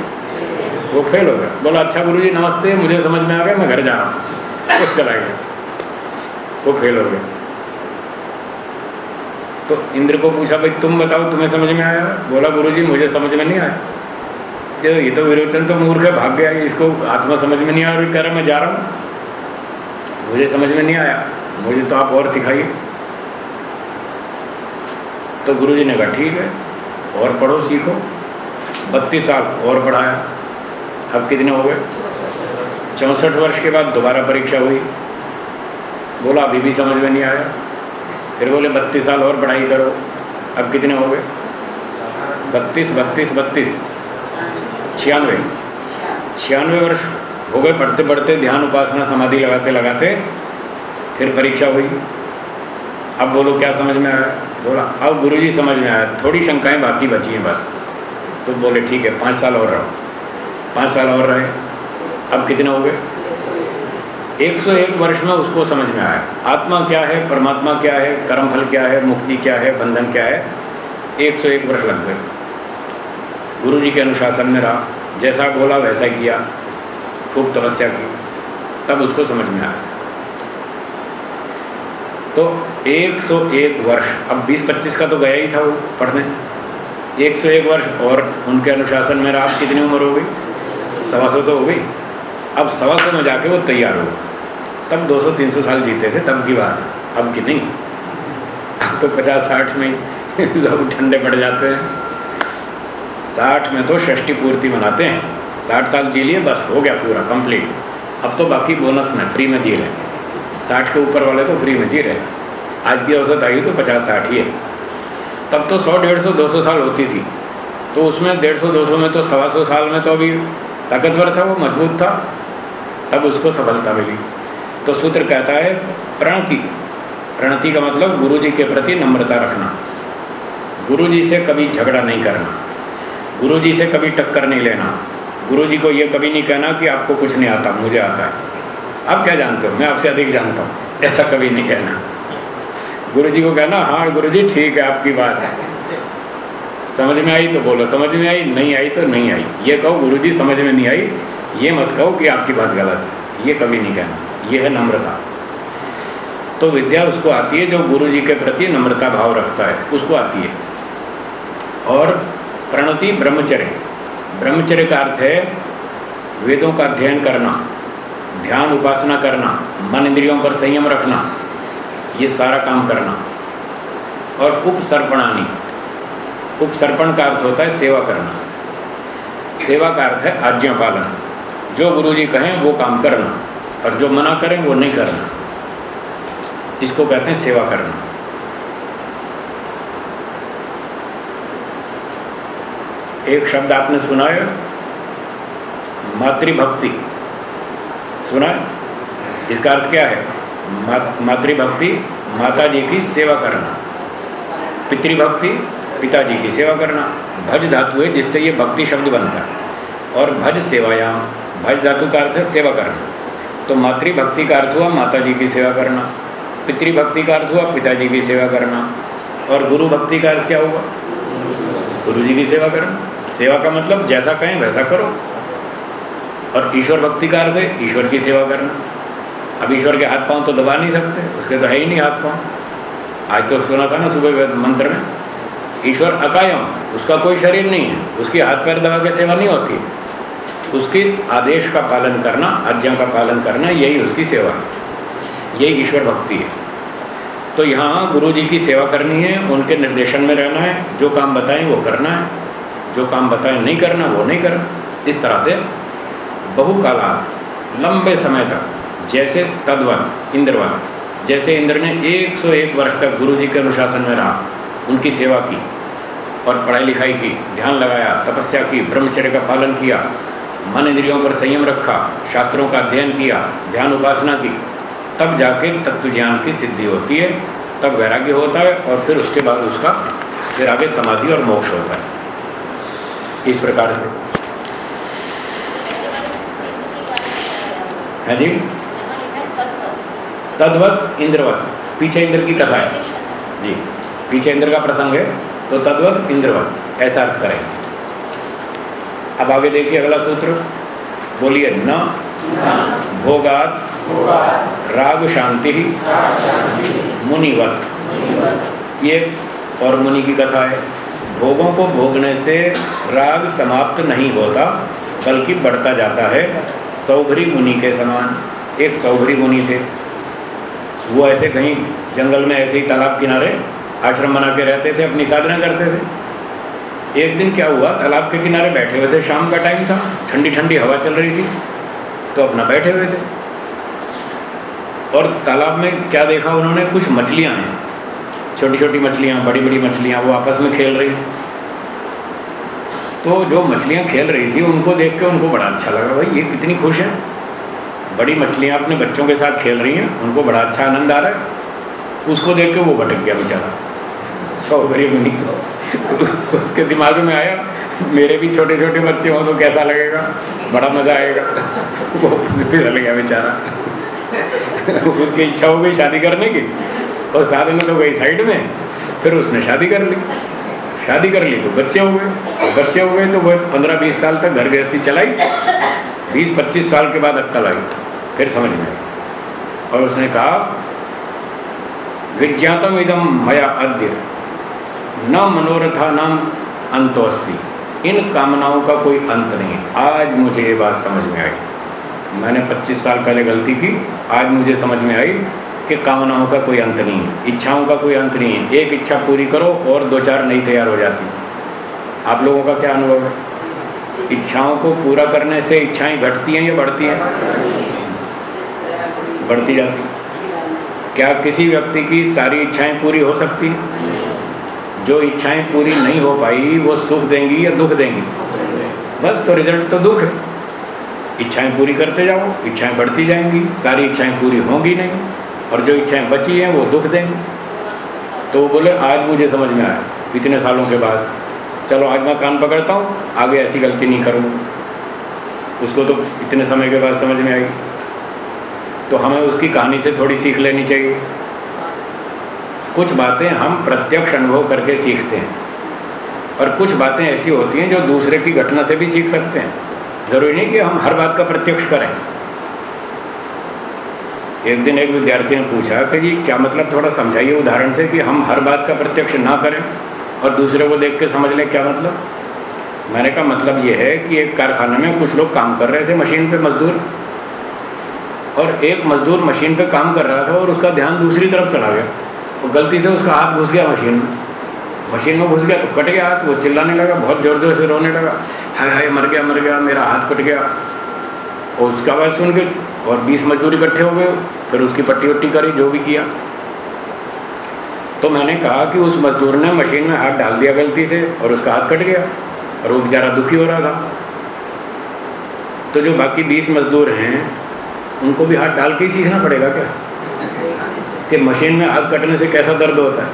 वो फेल हो गया। बोला अच्छा गुरु जी नमस्ते, मुझे समझ में आ गया, मैं घर जा रहा हूँ। वो चला गया। वो फेल हो गया। तो इंद्र को पूछा, भाई, तुम बताओ, तुम्हें समझ में आया? बोला गुरु जी मुझे समझ में नहीं आया। ये तो विरोचन तो मूर्ख है भाग गया इसको आत्मा समझ में नहीं आ रही, कह रहा, मैं जा रहा हूँ। मुझे समझ में नहीं आया। मुझे तो आप और सिखाइए। तो गुरु जी ने कहा, ठीक है, और पढ़ो, सीखो। बत्तीस साल और पढ़ाया। अब कितने हो गए? चौंसठ वर्ष के बाद दोबारा परीक्षा हुई। बोला, अभी भी समझ में नहीं आया। फिर बोले, बत्तीस साल और पढ़ाई करो। अब कितने हो गए? बत्तीस बत्तीस बत्तीस। छियानवे। छियानवे वर्ष हो गए, पढ़ते पढ़ते ध्यान, उपासना, समाधि लगाते लगाते फिर परीक्षा हुई। अब बोलो, क्या समझ में आया? बोला, अब गुरु जी समझ में आया, थोड़ी शंकाएँ बाकी बची हैं बस। तो बोले, ठीक है, पाँच साल और रहो। पाँच साल और रहे। अब कितने हो गए? एक सौ एक वर्ष में उसको समझ में आया। आत्मा क्या है, परमात्मा क्या है, कर्मफल क्या है, मुक्ति क्या है, बंधन क्या है, एक सौ एक वर्ष लग गए। गुरु जी के अनुशासन में रहा। जैसा बोला, वैसा किया। खूब तपस्या की। तब उसको समझ में आया। तो 101 वर्ष, अब 20-25 का तो गया ही था वो पढ़ने। 101 वर्ष और उनके अनुशासन में आप कितनी उम्र हो गई? सवा सौ तो हो गई। अब सवा सौ में जाके वो तैयार हो तब 200-300 साल जीते थे, तब की बात अब की नहीं। अब तो पचास साठ में लोग ठंडे पड़ जाते हैं। साठ में तो षष्टी पूर्ति मनाते हैं। साठ साल जी लिए, बस हो गया पूरा कंप्लीट अब तो बाकी बोनस में फ्री में जी रहे साठ के ऊपर वाले तो फ्री में जी रहे आज की औसत आई तो पचास साठ ही है। तब तो सौ, डेढ़ सौ, दो सौ साल होती थी। तो उसमें डेढ़ सौ, दो सौ में तो सवा सौ साल में तो अभी ताकतवर था, वो मज़बूत था। तब उसको सफलता मिली। तो सूत्र कहता है, प्रणति। प्रणति का मतलब गुरु जी के प्रति नम्रता रखना। गुरु जी से कभी झगड़ा नहीं करना। गुरु जी से कभी टक्कर नहीं लेना। गुरु जी को ये कभी नहीं कहना कि आपको कुछ नहीं आता, मुझे आता है। आप क्या जानते हो? मैं आपसे अधिक जानता हूँ। ऐसा कभी नहीं कहना। गुरु जी को कहना हाँ गुरु जी ठीक है, आपकी बात है। समझ में आई तो बोलो, समझ में आई, नहीं आई तो नहीं आई। ये कहो गुरु जी समझ में नहीं आई, ये मत कहो कि आपकी बात गलत है। ये कभी नहीं कहना। ये है नम्रता। तो विद्या उसको आती है जो गुरु जी के प्रति नम्रता भाव रखता है, उसको आती है। और प्रणति ब्रह्मचर्य। ब्रह्मचर्य का अर्थ है वेदों का अध्ययन करना, ध्यान उपासना करना, मन इंद्रियों पर संयम रखना, ये सारा काम करना। और उपसर्पणानी, उपसर्पण का अर्थ होता है सेवा करना। सेवा का अर्थ है आज्ञा पालन। जो गुरु जी कहें वो काम करना, और जो मना करें वो नहीं करना। इसको कहते हैं सेवा करना। एक शब्द आपने सुना है? मातृभक्ति। सुना इसका अर्थ क्या है? मातृभक्ति माता जी की सेवा करना। पितृभक्ति, पिताजी की सेवा करना। भज धातु है, जिससे ये भक्ति शब्द बनता है। और भज सेवायाम, भज धातु का अर्थ है सेवा करना। तो मातृभक्ति का अर्थ हुआ माता जी की सेवा करना। पितृभक्ति का अर्थ हुआ पिताजी की सेवा करना। और गुरु भक्ति का अर्थ क्या हुआ? गुरु जी की सेवा करना। सेवा का मतलब जैसा कहें वैसा करो। और ईश्वर भक्ति का अर्थ ईश्वर की सेवा करना। अब ईश्वर के हाथ पाँव तो दबा नहीं सकते, उसके तो है ही नहीं हाथ पाँव। आज तो सुना था ना सुबह मंत्र में, ईश्वर अकायम, उसका कोई शरीर नहीं है, उसकी हाथ पैर दबा के सेवा नहीं होती। उसके आदेश का पालन करना, आज्ञा का पालन करना, यही उसकी सेवा है। यही ईश्वर भक्ति है। तो यहाँ गुरु जी की सेवा करनी है, उनके निर्देशन में रहना है, जो काम बताएँ वो करना है। जो काम बताए नहीं करना, वो नहीं करना। इस तरह से बहुकालात, लंबे समय तक, जैसे तद्वत, इंद्रवंत, जैसे इंद्र ने 101 वर्ष तक गुरु जी के अनुशासन में रहा, उनकी सेवा की और पढ़ाई लिखाई की, ध्यान लगाया, तपस्या की, ब्रह्मचर्य का पालन किया, मन इंद्रियों पर संयम रखा, शास्त्रों का अध्ययन किया, ध्यान उपासना की, तब जाके तत्व ज्ञान की सिद्धि होती है, तब वैराग्य होता है और फिर उसके बाद उसका, फिर आगे समाधि और मोक्ष होता है। इस प्रकार से। है जी? तद्वत इंद्रवत। पीछे इंद्र की कथा है। जी। पीछे इंद्र का प्रसंग है तो तद्वत इंद्रवत। ऐसा अर्थ करेंगे। अब आगे देखिए अगला सूत्र। बोलिए, न। भोगात। राग शांति। मुनिवत। ये और मुनि की कथा है। भोगों को भोगने से राग समाप्त नहीं होता, बल्कि बढ़ता जाता है। सौभरी मुनि के समान एक सौभरी मुनि थे। वो ऐसे कहीं जंगल में ऐसे ही तालाब किनारे आश्रम बना के रहते थे, अपनी साधना करते थे। एक दिन क्या हुआ, तालाब के किनारे बैठे हुए थे, शाम का टाइम था ठंडी ठंडी हवा चल रही थी तो अपना बैठे हुए थे। और तालाब में क्या देखा उन्होंने, कुछ मछलियाँ हैं। छोटी छोटी मछलियाँ बड़ी बड़ी मछलियाँ, वो आपस में खेल रही थी। तो जो मछलियाँ खेल रही थी, उनको देख के उनको बड़ा अच्छा लगा, भाई, ये कितनी खुश है। बड़ी मछलियाँ अपने बच्चों के साथ खेल रही हैं, उनको बड़ा अच्छा आनंद आ रहा है। उसको देख के वो भटक गया बेचारा। सौ गरीब नहीं उसके दिमाग में आया, मेरे भी छोटे छोटे बच्चे हों तो कैसा लगेगा? बड़ा मज़ा आएगा। वो फिसल गया बेचारा। उसकी इच्छा हो गई शादी करने की। और में तो गई साइड में, फिर उसने शादी कर ली। शादी कर ली तो बच्चे हो गए। बच्चे हो गए तो वो पंद्रह बीस साल तक घर गृहस्थी चलाई। बीस पच्चीस साल के बाद अक्कल आई फिर समझ में और उसने कहा, विज्ञातम इदम मया अद्य, न मनोरथा नाम अंतोस्ती इन कामनाओं का कोई अंत नहीं। आज मुझे ये बात समझ में आई। मैंने 25 साल पहले गलती की, आज मुझे समझ में आई। कि कामनाओं का कोई अंत नहीं है। इच्छाओं का कोई अंत नहीं है। एक इच्छा पूरी करो और दो चार नई तैयार हो जाती आप लोगों का क्या अनुभव है? इच्छाओं को पूरा करने से इच्छाएँ घटती हैं या बढ़ती हैं? बढ़ती जाती क्या किसी व्यक्ति की सारी इच्छाएँ पूरी हो सकती हैं? जो इच्छाएँ पूरी नहीं हो पाई, वो सुख देंगी या दुख देंगी? बस तो रिज़ल्ट तो दुख है। इच्छाएँ पूरी करते जाओ, इच्छाएँ बढ़ती जाएँगी, सारी इच्छाएँ पूरी होंगी नहीं। और जो इच्छाएँ बची हैं, वो दुख देंगी। तो वो बोले, आज मुझे समझ में आया। इतने सालों के बाद। चलो, आज मैं कान पकड़ता हूँ, आगे ऐसी गलती नहीं करूँगा उसको तो इतने समय के बाद समझ में आई तो हमें उसकी कहानी से थोड़ी सीख लेनी चाहिए। कुछ बातें हम प्रत्यक्ष अनुभव करके सीखते हैं। और कुछ बातें ऐसी होती हैं, जो दूसरे की घटना से भी सीख सकते हैं। ज़रूरी नहीं कि हम हर बात का प्रत्यक्ष करें। एक दिन एक विद्यार्थी ने पूछा कि जी, क्या मतलब थोड़ा समझाइए उदाहरण से कि हम हर बात का प्रत्यक्ष ना करें और दूसरे को देख के समझ लें क्या मतलब? मैंने कहा मतलब ये है कि एक कारखाने में कुछ लोग काम कर रहे थे मशीन पे मजदूर। और एक मजदूर मशीन पे काम कर रहा था और उसका ध्यान दूसरी तरफ़ चला गया। और गलती से उसका हाथ घुस गया मशीन में। मशीन में घुस गया तो कट गया हाथ, वो चिल्लाने लगा, बहुत ज़ोर ज़ोर से रोने लगा। हाय हाय, मर गया मर गया, मेरा हाथ कट गया। और उसका आवाज़ सुन के और बीस मजदूर इकट्ठे हो गए, फिर उसकी पट्टी वट्टी करी, जो भी किया। तो मैंने कहा कि उस मजदूर ने मशीन में हाथ डाल दिया गलती से और उसका हाथ कट गया और वो बेचारा दुखी हो रहा था। तो जो बाकी बीस मजदूर हैं, उनको भी हाथ डाल के ही सीखना पड़ेगा क्या? कि मशीन में हाथ कटने से कैसा दर्द होता है?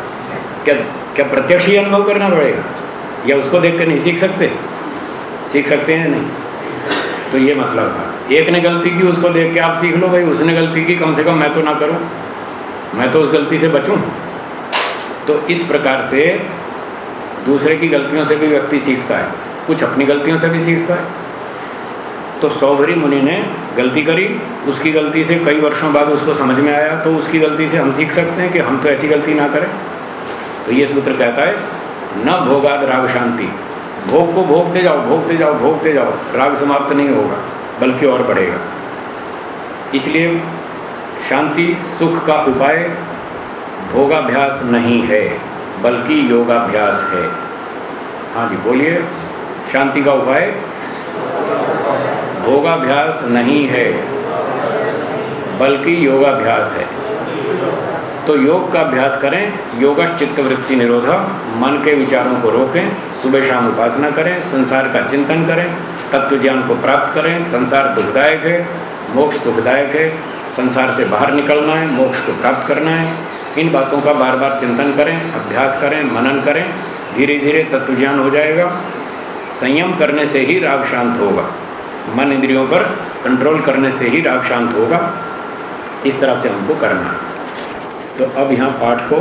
क्या क्या प्रत्यक्ष ही अनुभव करना पड़ेगा? या उसको देख कर नहीं सीख सकते? सीख सकते हैं नहीं? तो ये मतलब था। एक ने गलती की, उसको देख के आप सीख लो भाई। उसने गलती की, कम से कम मैं तो ना करूँ। मैं तो उस गलती से बचूं। तो इस प्रकार से दूसरे की गलतियों से भी व्यक्ति सीखता है। कुछ अपनी गलतियों से भी सीखता है। तो सौभरी मुनि ने गलती करी। उसकी गलती से कई वर्षों बाद उसको समझ में आया। तो उसकी गलती से हम सीख सकते हैं कि हम तो ऐसी गलती ना करें। तो ये सूत्र कहता है, न भोगाद राग शांति। भोग को भोगते जाओ भोगते जाओ भोगते जाओ। राग समाप्त नहीं होगा। बल्कि और बढ़ेगा। इसलिए शांति, सुख का उपाय भोगाभ्यास नहीं है, बल्कि योगाभ्यास है। हाँ जी, बोलिए। शांति का उपाय? भोगाभ्यास नहीं है, बल्कि योगाभ्यास है। तो योग का अभ्यास करें योगश चित्तवृत्ति निरोधा मन के विचारों को रोकें, सुबह शाम उपासना करें, संसार का चिंतन करें, तत्व ज्ञान को प्राप्त करें, संसार दुखदायक है, मोक्ष सुखदायक है, संसार से बाहर निकलना है, मोक्ष को प्राप्त करना है, इन बातों का बार बार चिंतन करें, अभ्यास करें, मनन करें धीरे धीरे तत्व ज्ञान हो जाएगा, संयम करने से ही राग शांत होगा, मन इंद्रियों पर कंट्रोल करने से ही राग शांत होगा, इस तरह से हमको करना है। तो अब यहाँ पाठ को